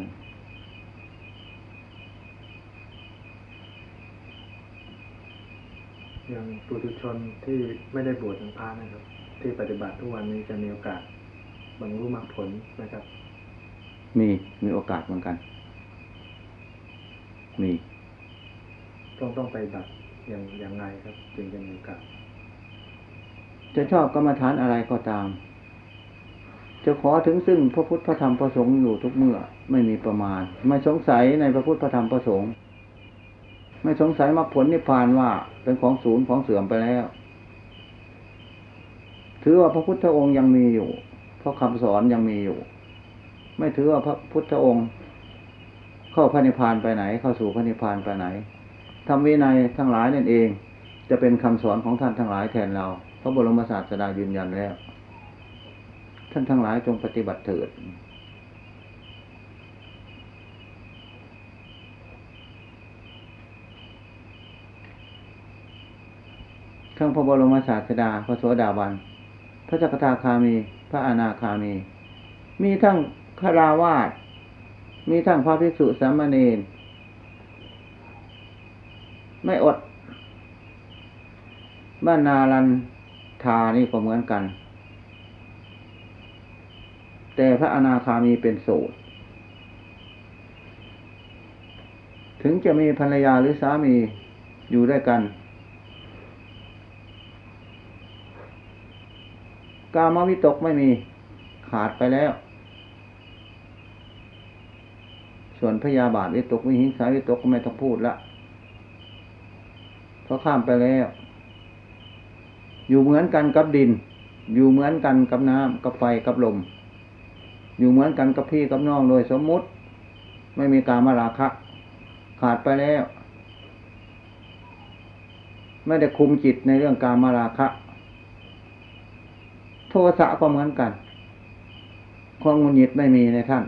อย่างปุถุชนที่ไม่ได้บวชเป็นพระนะครับ ที่ปฏิบัติทุกวันนี้จะมีโอกาสบรรลุมรรคผลนะครับ มีมีโอกาสเหมือนกัน มี ต้องต้องไปบัติ อย่างอย่างไรครับ จึงจะมีกาสจะชอบกรรมฐานอะไรก็ตาม จะขอถึงซึ่งพระพุทธพระธรรมพระสงฆ์อยู่ทุกเมื่อไม่มีประมาณ ไม่สงสัยในพระพุทธพระธรรมพระสงฆ์ไม่สงสัยมรรคผลนิพพานว่าเป็นของศูนย์ของเสื่อมไปแล้ว ถือว่าพระพุทธองค์ยังมีอยู่ เพราะคำสอนยังมีอยู่ ไม่ถือว่าพระพุทธองค์ เข้าพระนิพพานไปไหน เข้าสู่พระนิพพานไปไหน ทำวินัยทั้งหลายนั่นเอง จะเป็นคำสอนของท่านทั้งหลายแทนเราพระบรมศาสดายืนยันแล้ว ท่านทั้งหลายจงปฏิบัติเถิดทั้งพระบรมศาสดาพระโสดาบัน พระจักทาคามี พระอนาคามี มีทั้งคาราวาสมีทั้งพระภิกษุสามเณร ไม่อด บ้านนาลันทานี่ก็เหมือนกัน แต่พระอนาคามีเป็นโสดถึงจะมีภรรยาหรือสามีอยู่ด้วยกัน กามวิตกไม่มีขาดไปแล้ว ส่วนพยาบาทวิตกวิหิงสาวิตกก็ไม่ต้องพูดละ เพราะข้ามไปแล้ว อยู่เหมือนกันกับดิน อยู่เหมือนกันกับน้ำกับไฟกับลม อยู่เหมือนกันกับพี่กับน้องโดยสมมุติ ไม่มีการมาราคะ ขาดไปแล้ว ไม่ได้คุมจิตในเรื่องการมาราคะ โทสะก็เหมือนกันความงุนหงิดไม่มีในท่าน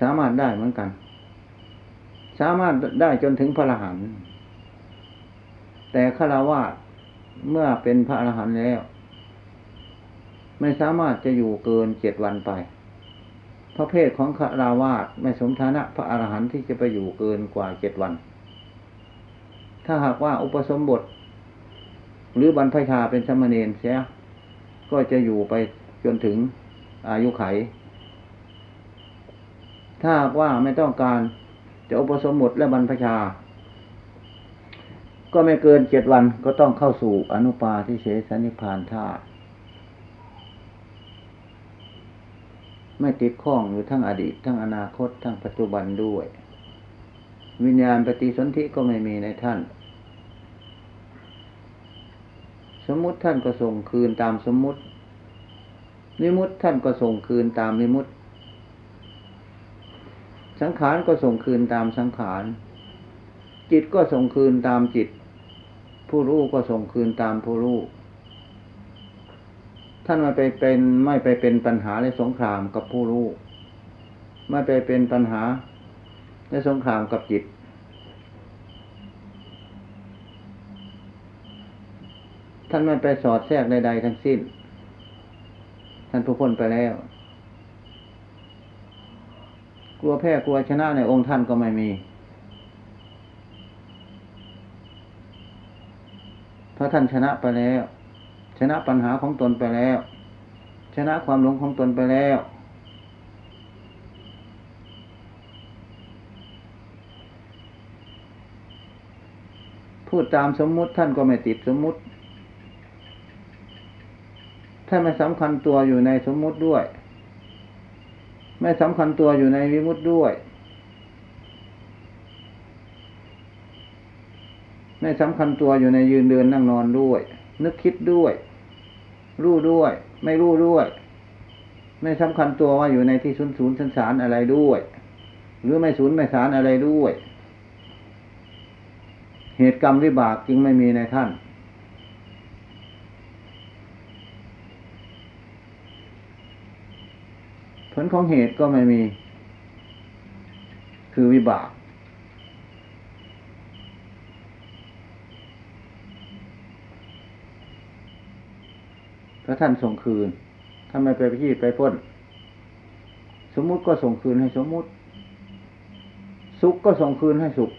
สามารถได้เหมือนกัน สามารถได้จนถึงพระอรหันต์แต่ฆราวาสเมื่อเป็นพระอรหันต์แล้ว ไม่สามารถจะอยู่เกินเจ็ดวันไปเพราะเพศของฆราวาสไม่สมฐานะ พระอรหันต์ที่จะไปอยู่เกินกว่าเจ็ดวัน ถ้าหากว่าอุปสมบท หรือบรรพชาเป็นสมณเณรเสีย ก็จะอยู่ไปจนถึงอายุไข ถ้าว่าไม่ต้องการจะอุปสมบทและบรรพชา ก็ไม่เกินเจ็ดวันก็ต้องเข้าสู่อนุปาทิเสสนิพพานธาตุไม่ติดข้องอยู่ทั้งอดีต ทั้งอนาคต ทั้งปัจจุบันด้วย วิญญาณปฏิสนธิก็ไม่มีในท่าน สมมุติท่านก็ส่งคืนตามสมมุตินิมุติท่านก็ส่งคืนตามนิมุติ สังขารก็ส่งคืนตามสังขาร จิตก็ส่งคืนตามจิต ผู้รู้ก็ส่งคืนตามผู้รู้ท่านไม่ไปเป็นไม่ไปเป็นปัญหาในสงครามกับผู้รู้ไม่ไปเป็นปัญหาในสงครามกับจิต ท่านไม่ไปสอดแทรกใดๆทั้งสิ้น ท่านผู้พ้นไปแล้ว กลัวแพ้กลัวชนะในองค์ท่านก็ไม่มี เพราะท่านชนะไปแล้ว ชนะปัญหาของตนไปแล้ว ชนะความหลงของตนไปแล้ว พูดตามสมมุติท่านก็ไม่ติดสมมุติ ท่านไม่สำคัญตัวอยู่ในสมมุติด้วย ไม่สำคัญตัวอยู่ในวิมุตติด้วย ไม่สำคัญตัวอยู่ในยืนเดินนั่งนอนด้วย นึกคิดด้วย รู้ด้วย ไม่รู้ด้วย ไม่สำคัญตัวว่าอยู่ในที่ศูนย์ศูนย์สันสารอะไรด้วย หรือไม่ศูนย์ไม่สารอะไรด้วย เหตุกรรมวิบากจึงไม่มีในท่าน ลของเหตุก็ไม่มี คือวิบาก พระท่านส่งคืนถ้าไม่ไปพี่ไปพ้น สมมุติก็ส่งคืนให้สมมุติ สุขก็ส่งคืนให้สุข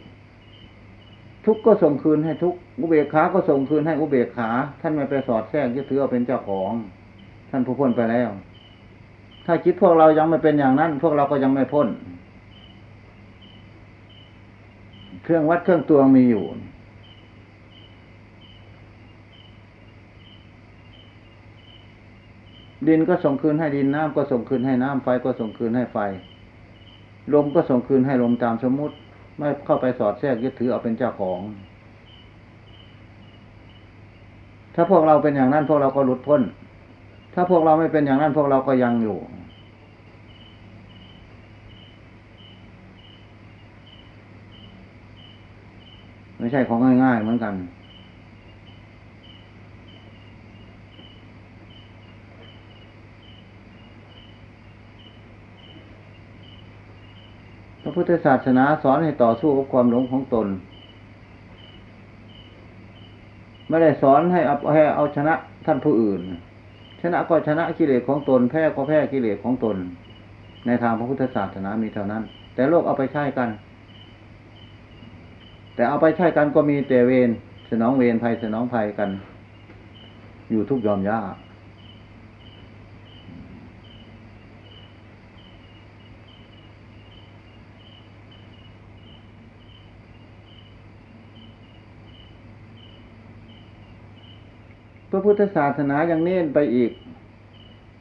ทุกข์ก็ส่งคืนให้ทุกข์อุเบกขา ก็ส่งคืนให้อุเบกขา ท่านไม่ไปสอดแทรกยึดถือเอาเป็นเจ้าของ ท่านผู้พ้นไปแล้ว ถ้าจิตพวกเรายังไม่เป็นอย่างนั้น พวกเราก็ยังไม่พ้น เครื่องวัดเครื่องตวงมีอยู่ ดินก็ส่งคืนให้ดินน้ำก็ส่งคืนให้น้ำไฟก็ส่งคืนให้ไฟ ลมก็ส่งคืนให้ลมตามสมมติ ไม่เข้าไปสอดแทรกยึดถือเอาเป็นเจ้าของถ้าพวกเราเป็นอย่างนั้นพวกเราก็หลุดพ้น ถ้าพวกเราไม่เป็นอย่างนั้นพวกเราก็ยังอยู่ ไม่ใช่ของง่ายๆเหมือนกัน พระพุทธศาสนาสอนให้ต่อสู้กับความหลงของตน ไม่ได้สอนให้เอาให้เอาชนะท่านผู้อื่น ชนะก็ชนะกิเลสของตน แพ้ก็แพ้กิเลสของตน ในทางพระพุทธศาสนามีเท่านั้น แต่โลกเอาไปใช้กัน แต่เอาไปใช้กันก็มีแต่เวรสนองเวรภัยสนองภัยกัน อยู่ทุกยอมยากพระพุทธศาสนายังเน้นไปอีก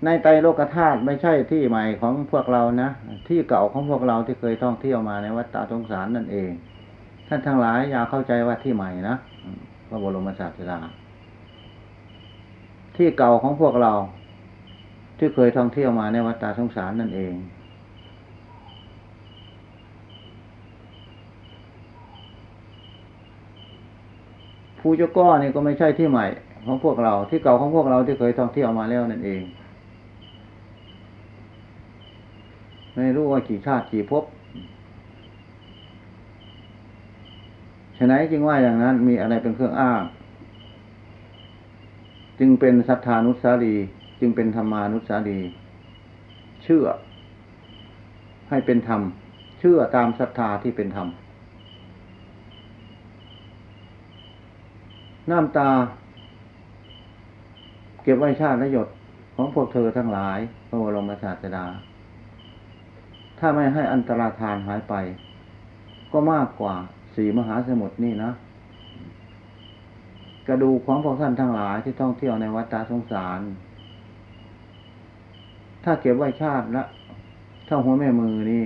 ในไตโลกธาตุไม่ใช่ที่ใหม่ของพวกเรานะ ที่เก่าของพวกเราที่เคยท่องเที่ยวมาในวัดตาสงสารนั่นเอง ท่านทั้งหลายอย่าเข้าใจว่าที่ใหม่นะพระบรมศาสดาที่เก่าของพวกเรา ที่เคยท่องเที่ยวมาในวัดตาสงสารนั่นเอง ภูเจ้าก้อนี่ก็ไม่ใช่ที่ใหม่ ของพวกเรา ที่เก่าของพวกเราที่เคยท่องเที่ยวมาแล้วนั่นเอง ไม่รู้ว่ากี่ชาติกี่ภพ ฉะนั้นจึงว่าอย่างนั้นมีอะไรเป็นเครื่องอ้าง จึงเป็นศรัทธานุสารีจึงเป็นธรรมานุสารีเชื่อ ให้เป็นธรรม เชื่อตามศรัทธาที่เป็นธรรม น้ำตา เก็บไว้ชาติและหยดของพวกเธอทั้งหลายพระบรมศาสดา ถ้าไม่ให้อันตรธานหายไป ก็มากกว่า สี่มหาสมุทรนี่นะ กระดูกของพวกท่านทั้งหลายที่ท่องเที่ยวในวัดตาสงสาร ถ้าเก็บไว้ชาติละถ้าหัวแม่มือนี่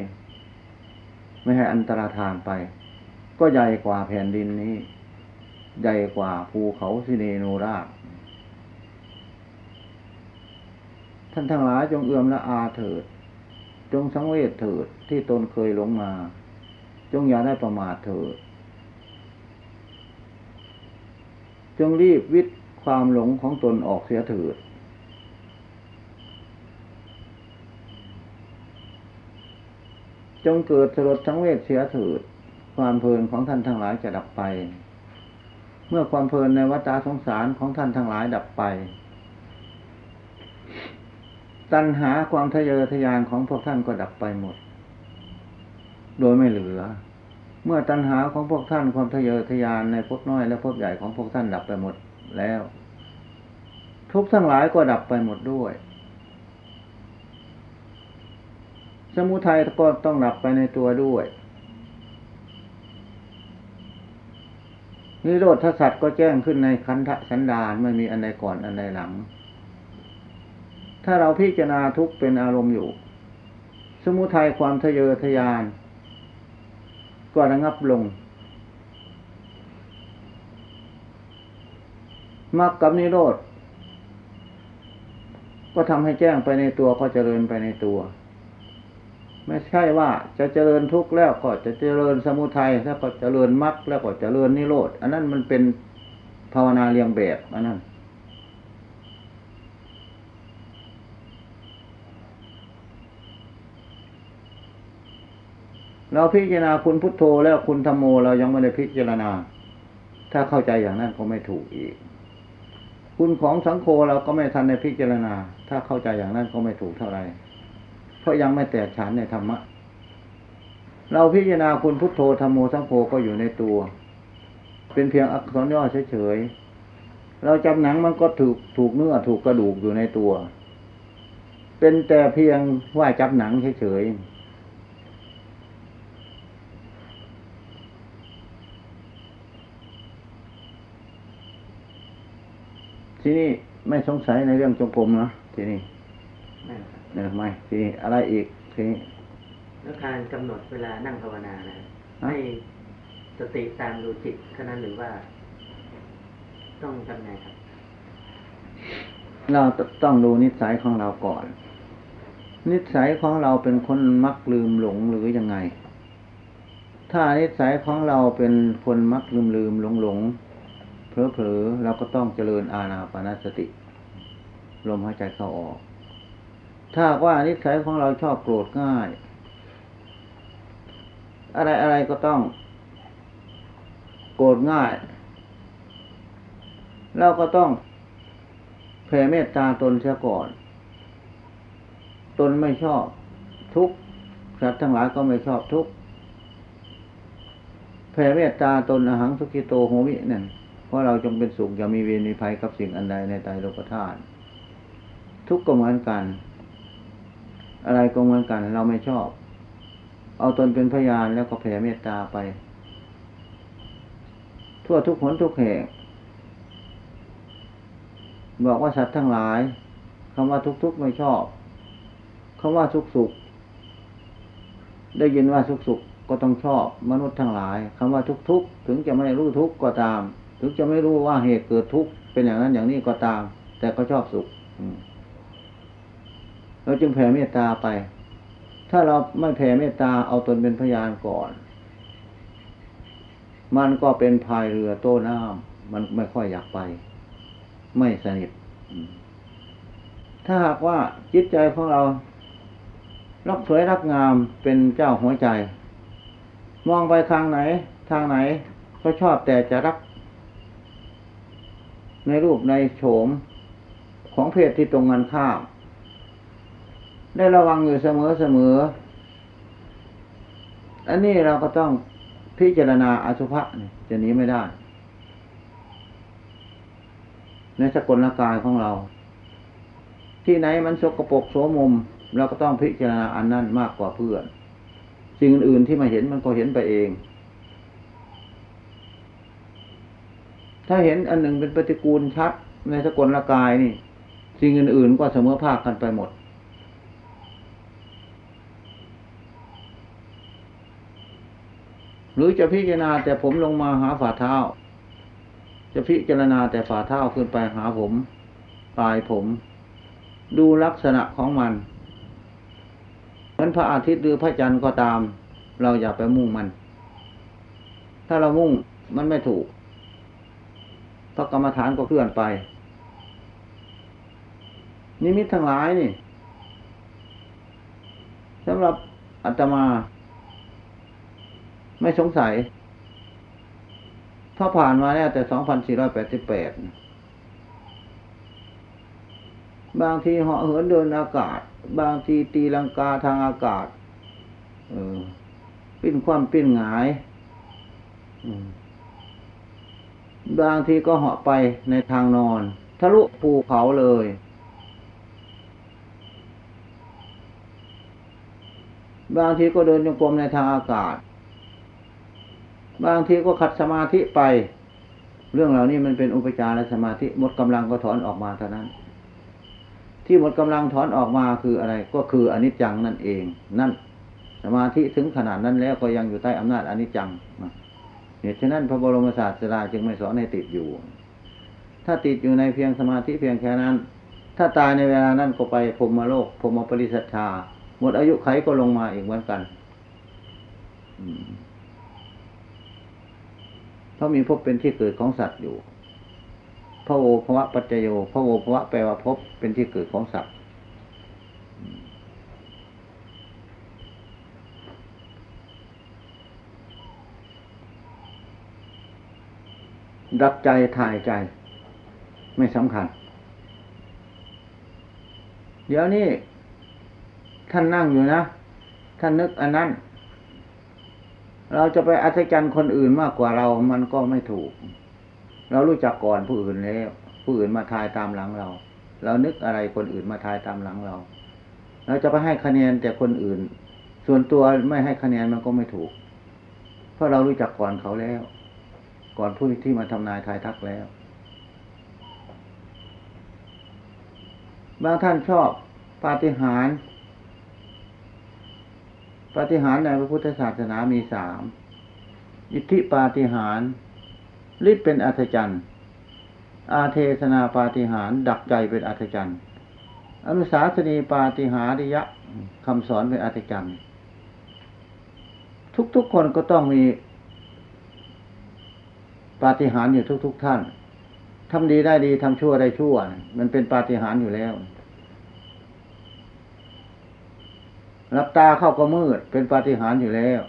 ไม่ให้อันตรธานไป ก็ใหญ่กว่าแผ่นดินนี้ ใหญ่กว่าภูเขาสิเนโนราชท่านทั้งหลายจงเอื้อมละอาเถิด จงสังเวชเถิดที่ตนเคยหลงมา จงอย่าได้ประมาทเถิดจงรีบวิทย์ความหลงของตนออกเสียเถิดจงเกิดสลดสังเวชเสียเถิด ความเพลินของท่านทั้งหลายจะดับไป เมื่อความเพลินในวัฏสงสารของท่านทั้งหลายดับไป ตัณหาความทะเยอทะยานของพวกท่านก็ดับไปหมด โดยไม่เหลือ เมื่อตัณหาของพวกท่านความทะเยอทะยานในภพน้อยและภพใหญ่ของพวกท่านดับไปหมดแล้ว ทุกทั้งหลายก็ดับไปหมดด้วย สมุทัยก็ต้องดับไปในตัวด้วยนิโรธสัตว์ก็แจ้งขึ้นในคันธสันดานไม่มีอันใดก่อนอันใดหลัง ถ้าเราพิจารณาทุกเป็นอารมณ์อยู่ สมุทัยความทะเยอทะยาน ก็ระงับลงมรรคกับนิโรธก็ทำให้แจ้งไปในตัวก็เจริญไปในตัว ไม่ใช่ว่าจะเจริญทุกข์แล้วก็จะเจริญสมุทัยแล้วก็เจริญมรรคแล้วก็เจริญนิโรธอันนั้นมันเป็นภาวนาเรียงแบบอันนั้น เราพิจารณาคุณพุทโธแล้วคุณธรรมโมเรายังไม่ได้พิจารณา ถ้าเข้าใจอย่างนั้นก็ไม่ถูกอีก คุณของสังโฆเราก็ไม่ทันในพิจารณา ถ้าเข้าใจอย่างนั้นก็ไม่ถูกเท่าไหร่เพราะยังไม่แตกฉานในธรรมะ เราพิจารณาคุณพุทโธธรรมโมสังโฆก็อยู่ในตัว เป็นเพียงอักษรย่อเฉยๆเราจำหนังมันก็ถูกถูกเนื้อถูกกระดูกอยู่ในตัว เป็นแต่เพียงว่าจับหนังเฉยๆ ทีนี้ไม่สงสัยในเรื่องจงกรมนะทีนี้นั่นครับเนอไม่ทีนี้อะไรอีกทีนี้ แล้วการกำหนดเวลานั่งภาวนานะฮะให้สติตามดูจิตเท่านั้นหรือว่า ต้องทำไงครับ เราต้องดูนิสัยของเราก่อน นิสัยของเราเป็นคนมักลืมหลงหรือยังไง ถ้านิสัยของเราเป็นคนมักลืมลืมหลงหลง เผลอเผลอเราก็ต้องเจริญอาณาปานสติ ลมหายใจเข้าออก ถ้าว่านิสัยของเราชอบโกรธง่าย อะไรอะไรก็ต้อง โกรธง่าย เราก็ต้องแผ่เมตตาตนเสียก่อน ตนไม่ชอบทุกสัตว์ทั้งหลายก็ไม่ชอบทุกแผ่เมตตาตนอหังสุขิโตโหมินั่น ราะเราจงเป็นสุขอย่ามีเวรมีภัยกับสิ่งอันใดในใจโลกธาตุทุกข์ก็เหมือนกัน อะไรก็เหมือนกัน เราไม่ชอบ เอาตนเป็นพยานแล้วก็แผ่เมตตาไป ทั่วทุกหนทุกแห่งบอกว่าสัตว์ทั้งหลายคำว่าทุกทุกไม่ชอบคำว่าสุขสุขได้ยินว่าสุขสุขก็ต้องชอบ มนุษย์ทั้งหลายคำว่าทุกทุกถึงจะไม่รู้ทุกก็ตาม ถึงจะไม่รู้ว่าเหตุเกิดทุกข์เป็นอย่างนั้นอย่างนี้ก็ตาม แต่ก็ชอบสุขเราจึงแผ่เมตตาไป ถ้าเราไม่แผ่เมตตาเอาตนเป็นพยานก่อน มันก็เป็นพายเรือโต้น้ำมันไม่ค่อยอยากไป ไม่สนิทถ้าหากว่าจิตใจของเรารักสวยรักงามเป็นเจ้าหัวใจ มองไปทางไหน ทางไหน ก็ชอบแต่จะรัก ในรูปในโฉมของเพศที่ตรงกันข้าม ได้ระวังอยู่เสมอเสมอ อันนี้เราก็ต้องพิจารณาอสุภะนี่จะหนีไม่ได้ ในสกลกายของเรา ที่ไหนมันสกปรกโสมม เราก็ต้องพิจารณาอันนั้นมากกว่าเพื่อนสิ่งอื่นที่มาเห็นมันก็เห็นไปเอง ถ้าเห็นอันหนึ่งเป็นปฏิกูลชัดในสกลกายนี่ สิ่งอื่นๆก็เสมอภาคกันไปหมด หรือจะพิจารณาแต่ผมลงมาหาฝ่าเท้า จะพิจารณาแต่ฝ่าเท้าขึ้นไปหาผมปลายผม ดูลักษณะของมันเหมือนพระอาทิตย์หรือพระจันทร์ก็ตาม เราอย่าไปมุ่งมัน ถ้าเรามุ่งมันไม่ถูก เพราะกรรมฐานก็เคลื่อนไป นิมิตทั้งหลายนี่สำหรับอาตมา ไม่สงสัยเพราะผ่านมาแล้วแต่สองพันสี่ร้อยแปดสิบแปดบางทีเหาะเหินเดินอากาศ บางทีตีลังกาทางอากาศ เออ ปิ้นคว่ำปิ้นหงาย อืม บางทีก็เหาะไปในทางนอน ทะลุภูเขาเลย บางทีก็เดินโยกรมในทางอากาศ บางทีก็ขัดสมาธิไป เรื่องเหล่านี้มันเป็นอุปจารสมาธิหมดกำลังก็ถอนออกมาเท่านั้น ที่หมดกำลังถอนออกมาคืออะไรก็คืออนิจจังนั่นเอง นั่นสมาธิถึงขนาดนั้นแล้วก็ยังอยู่ใต้อำนาจอนิจจัง เหตุฉะนั้นพระบรมศาสดาจึงไม่สอนให้ติดอยู่ ถ้าติดอยู่ในเพียงสมาธิเพียงแค่นั้น ถ้าตายในเวลานั้นก็ไปพรมโลกพรมปริสัทธาหมดอายุไขก็ลงมาอีกเหมือนกันเพราะมีภพเป็นที่เกิดของสัตว์อยู่พระโอภวะปัจจโยพระโอภวะแปลว่าภพเป็นที่เกิดของสัตว์ ดับใจถ่ายใจ ไม่สำคัญ เดี๋ยวนี้ ท่านนั่งอยู่นะ ท่านนึกอันนั้น เราจะไปอัศจรรย์คนอื่นมากกว่าเรามันก็ไม่ถูก เรารู้จักก่อนผู้อื่นแล้ว ผู้อื่นมาทายตามหลังเรา เรานึกอะไรคนอื่นมาทายตามหลังเรา เราจะไปให้คะแนนแต่คนอื่น ส่วนตัวไม่ให้คะแนนมันก็ไม่ถูก เพราะเรารู้จักก่อนเขาแล้ว ก่อนผู้ที่มาทำนายทายทักแล้ว บางท่านชอบปาฏิหาริย์ปาฏิหาริย์ในพระพุทธศาสนามีสามอิทธิปาฏิหาริย์ฤทธิ์เป็นอัศจรรย์ อาเทศนาปาฏิหาริย์ดักใจเป็นอัศจรรย์ อนุสาสนีปาฏิหาริยะคำสอนเป็นอัศจรรย์ ทุกๆคนก็ต้องมี ปาฏิหาริย์อยู่ทุกๆท่านทำดีได้ดีทำชั่วได้ชั่ว มันเป็นปาฏิหาริย์อยู่แล้วรับตาเข้าก็มืด เป็นปาฏิหาริย์อยู่แล้ว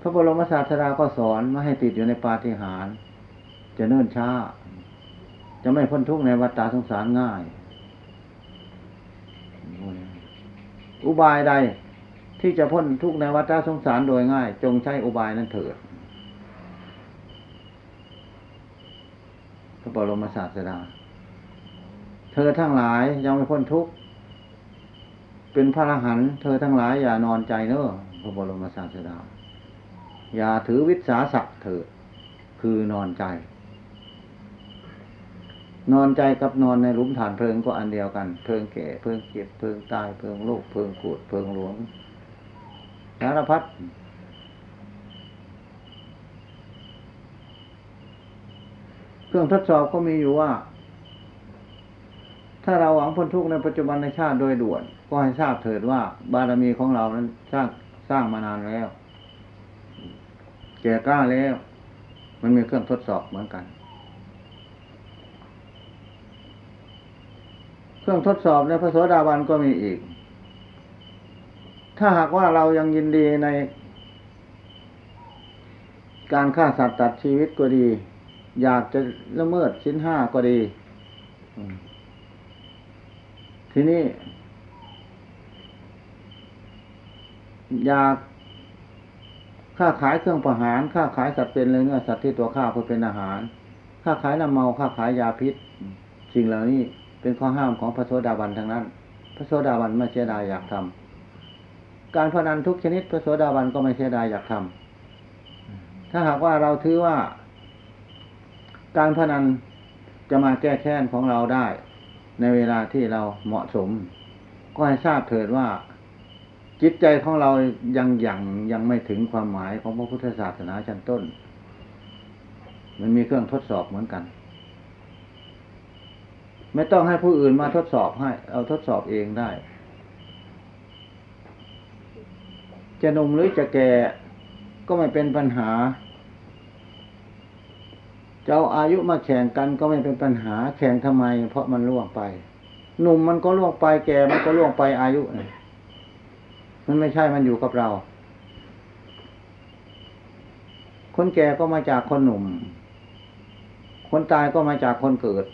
พระบรมศาสดาก็สอนไม่ให้ติดอยู่ในปาฏิหาริย์จะเนิ่นช้า จะไม่พ้นทุกข์ในวัฏฏะสงสารง่าย อุบายใดที่จะพ้นทุกในวัฏสงสารโดยง่าย จงใช้อุบายนั้นเถิดพระบรมศาสดา เธอทั้งหลายยังไม่พ้นทุกข์เป็นพระอรหันต์เธอทั้งหลายอย่านอนใจเนอะพระบรมศาสดา อย่าถือวิสาสะเถิดคือนอนใจ นอนใจกับนอนในหลุมฐานเพลิงก็อันเดียวกัน เพลิงแก่เพลิงเก็บเพลิงตายเพลิงโลกเพลิงโกรธเพลิงหลวงสารพัดเครื่องทดสอบก็มีอยู่ว่า ถ้าเราหวังพ้นทุกข์ในปัจจุบันในชาติโดยด่วน ก็ให้ทราบเถิดว่า บารมีของเรานั้นสร้างสร้างมานานแล้วแก่กล้าแล้ว มันมีเครื่องทดสอบเหมือนกัน เครื่องทดสอบในพระโสดาบันก็มีอีก ถ้าหากว่าเรายังยินดีใน การฆ่าสัตว์ตัดชีวิตก็ดี อยากจะละเมิดชิ้นห้าก็ดี ทีนี้ อยากค้าขายเครื่องประหารค้าขายสัตว์เป็นเลยเนื้อสัตว์ที่ตัวข้าเพื่อเป็นอาหารค้าขายน้ำเมาค้าขายยาพิษ สิ่งเหล่านี้ เป็นข้อห้ามของพระโสดาบันทั้งนั้น พระโสดาบันไม่เสียดายอยากทำการพนันทุกชนิด พระโสดาบันก็ไม่เสียดายอยากทำถ้าหากว่าเราถือว่า การพนันจะมาแก้แค้นของเราได้ ในเวลาที่เราเหมาะสม ก็ให้ทราบเถิดว่า จิตใจของเรายังยังยังไม่ถึงความหมายของพระพุทธศาสนาชั้นต้น มันมีเครื่องทดสอบเหมือนกัน ไม่ต้องให้ผู้อื่นมาทดสอบให้ เอาทดสอบเองได้ จะหนุ่มหรือจะแก่ก็ไม่เป็นปัญหาจะเอาอายุมาแข่งกันก็ไม่เป็นปัญหา แข่งทำไม เพราะมันล่วงไป หนุ่มมันก็ล่วงไปแก่มันก็ล่วงไปอายุเนี่ยมันไม่ใช่มันอยู่กับเรา คนแก่ก็มาจากคนหนุ่ม คนตายก็มาจากคนเกิด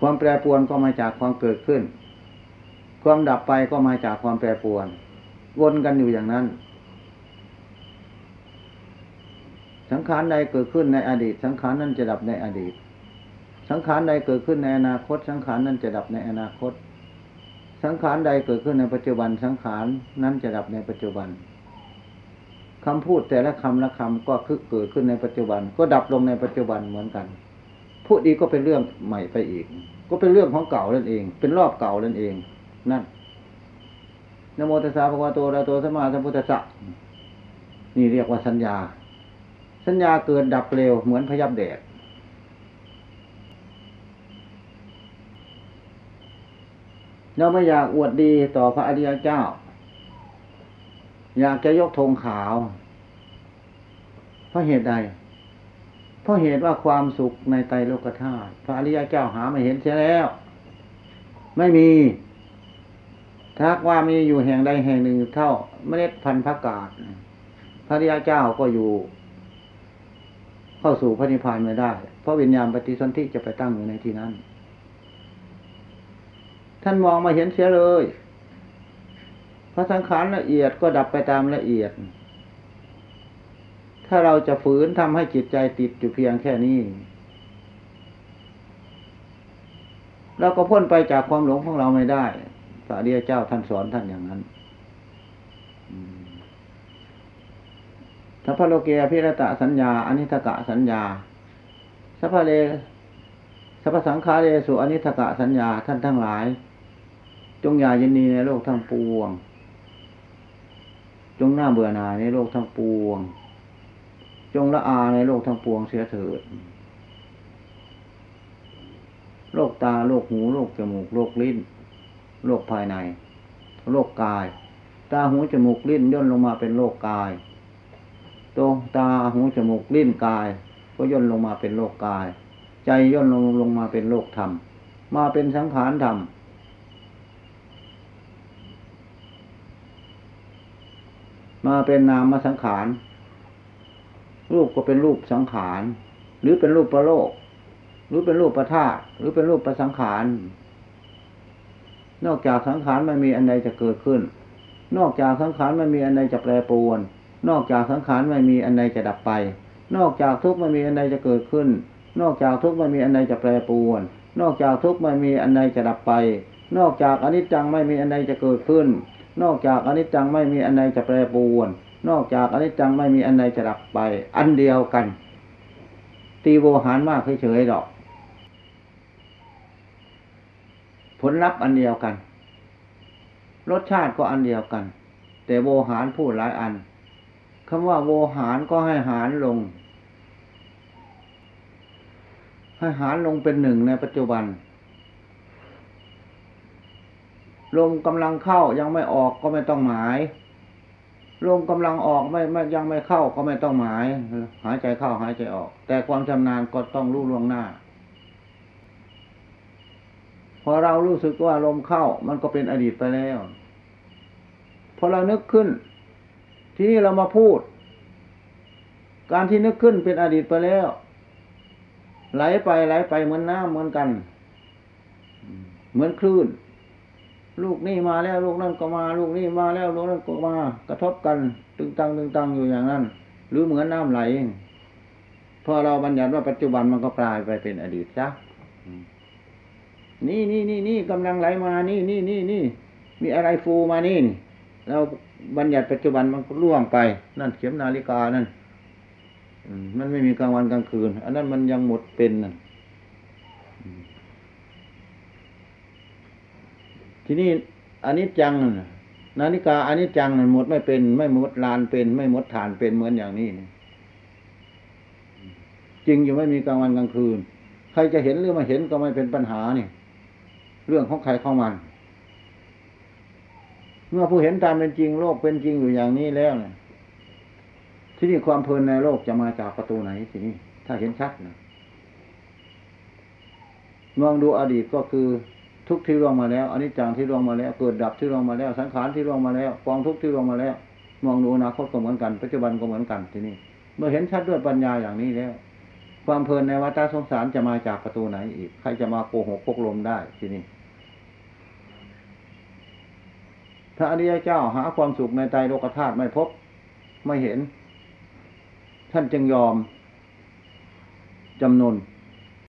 ความแปรปรวนก็มาจากความเกิดขึ้น ความดับไปก็มาจากความแปรปรวน วนกันอยู่อย่างนั้น สังขารใดเกิดขึ้นในอดีต สังขารนั้นจะดับในอดีต สังขารใดเกิดขึ้นในอนาคต สังขารนั้นจะดับในอนาคต สังขารใดเกิดขึ้นในปัจจุบัน สังขารนั้นจะดับในปัจจุบันคำพูดแต่ละคำละคำก็คือเกิดขึ้นในปัจจุบัน ก็ดับลงในปัจจุบันเหมือนกัน พูดดีก็เป็นเรื่องใหม่ไปอีก ก็เป็นเรื่องของเก่านั่นเอง เป็นรอบเก่านั่นเอง นั่นนโมตัสสะภะคะวะโตอะระหะโตสัมมาสัมพุทธัสสะนี่เรียกว่าสัญญา สัญญาเกิดดับเร็วเหมือนพยับแดดเราไม่อยากอวดดีต่อพระอริยเจ้า อยากจะยกธงขาว เพราะเหตุใด ราะเหตุว่าความสุขในไตรโลกธาตุพระอริยเจ้าหาไม่เห็นเสียแล้ว ไม่มีถ้าว่ามีอยู่แห่งใดแห่งหนึ่งเท่าเมล็ดพันธุ์พักกาดพระอริยเจ้าก็อยู่ เข้าสู่พระนิพพานไม่ได้ เพราะวิญญาณปฏิสนธิจะไปตั้งอยู่ในที่นั้น ท่านมองมาเห็นเสียเลย พระสังขารละเอียดก็ดับไปตามละเอียด ถ้าเราจะฝืนทำให้จิตใจติดอยู่เพียงแค่นี้ เราก็พ้นไปจากความหลงของเราไม่ได้ พระอริยเจ้าท่านสอนท่านอย่างนั้นสัพพโลเกียพิรตะสัญญาอนิทกะสัญญาสัพพเลสัพพสังขาเรสุอนิทกะสัญญาท่านทั้งหลาย จงอย่ายินดีในโลกทั้งปวง จงหน้าเบื่อหน่ายในโลกทั้งปวง จงละอาในโลกทั้งปวงเสียเถิด โรคตา โรคหู โรคจมูก โรคลิ้น โรคภายใน โรคกาย ตา หู จมูก ลิ้น ย่นลงมาเป็นโรคกายตัวตา หู จมูก ลิ้น กาย ก็ย่นลงมาเป็นโรคกาย ใจย่นลงลงมาเป็นโรคธรรม มาเป็นสังขารธรรมมาเป็นนามสังขาร รูปก็เป็นรูปสังขาร หรือเป็นรูปประโลก หรือเป็นรูปประธาตุหรือเป็นรูปประสังขาร นอกจากสังขารไม่มีอันใดจะเกิดขึ้น นอกจากสังขารไม่มีอันใดจะแปรปรวน นอกจากสังขารไม่มีอันใดจะดับไป นอกจากทุกข์ไม่มีอันใดจะเกิดขึ้น นอกจากทุกข์ไม่มีอันใดจะแปรปรวน นอกจากทุกข์ไม่มีอันใดจะดับไป นอกจากอนิจจังไม่มีอันใดจะเกิดขึ้น นอกจากอนิจจังไม่มีอันใดจะแปรปรวน นอกจากอนิจจังไม่มีอันใดจะดับไป อันเดียวกัน ตีโวหารมากเฉยๆดอก ผลลัพธ์อันเดียวกัน รสชาติก็อันเดียวกัน แต่โวหารพูดหลายอันคำว่าโวหารก็ให้หารลง ให้หารลงเป็นหนึ่งในปัจจุบันลมกำลังเข้ายังไม่ออกก็ไม่ต้องหมาย ลมกำลังออกไม่ไม่ยังไม่เข้าก็ไม่ต้องหมาย หายใจเข้าหายใจออก แต่ความชำนาญก็ต้องรู้ล่วงหน้า พอเรารู้สึกว่าลมเข้า มันก็เป็นอดีตไปแล้ว พอเรานึกขึ้น ทีนี้เรามาพูด การที่นึกขึ้นเป็นอดีตไปแล้ว ไหลไปไหลไปเหมือนน้ำเหมือนกัน เหมือนคลื่น ลูกนี่มาแล้วลูกนั่นก็มา ลูกนี่มาแล้วลูกนั่นก็มา กระทบกัน ตึงตังตึงตังอยู่อย่างนั้น หรือเหมือนน้ำไหลพอเราบัญญัติว่าปัจจุบันมันก็กลายไปเป็นอดีตซะนี่นี่นี่นี่กำลังไหลมานี่นี่นี่นี่มีอะไรฟูมานี่นี่เราบัญญัติปัจจุบันมันก็ล่วงไป นั่นเข็มนาฬิกานั่นมมันไม่มีกลางวันกลางคืน อันนั้นมันยังหมดเป็นนั่นอืม ทีนี้อันนี้จังนั่นน่ะนาฬิกาอันนี้จังหมดไม่เป็น ไม่หมดลานเป็น ไม่หมดฐานเป็นเหมือนอย่างนี้จริงอยู่ไม่มีกลางวันกลางคืน ใครจะเห็นหรือไม่เห็นก็ไม่เป็นปัญหานี่เรื่องของใครของมัน เมื่อผู้เห็นตามเป็นจริงโลกเป็นจริงอยู่อย่างนี้แล้วเนี่ยที่นี่ความเพลินในโลกจะมาจากประตูไหนทีนี้ถ้าเห็นชัดนะมองดูอดีตก็คือ ทุกที่ล่วงมาแล้วอนิจจังที่ล่วงมาแล้ว เกิดดับที่ล่วงมาแล้ว สังขารที่ล่วงมาแล้วกองทุกที่ล่วงมาแล้ว มองดูอนาคตก็เหมือนกัน ปัจจุบันก็เหมือนกันทีนี้เมื่อเห็นชัดด้วยปัญญาอย่างนี้แล้ว ความเพลินในวัฏสงสารจะมาจากประตูไหนอีก ใครจะมาโกหกพกลมได้ทีนี้พระอริยเจ้าหาความสุขในใจโลกธาตุไม่พบไม่เห็น ท่านจึงยอมจำนน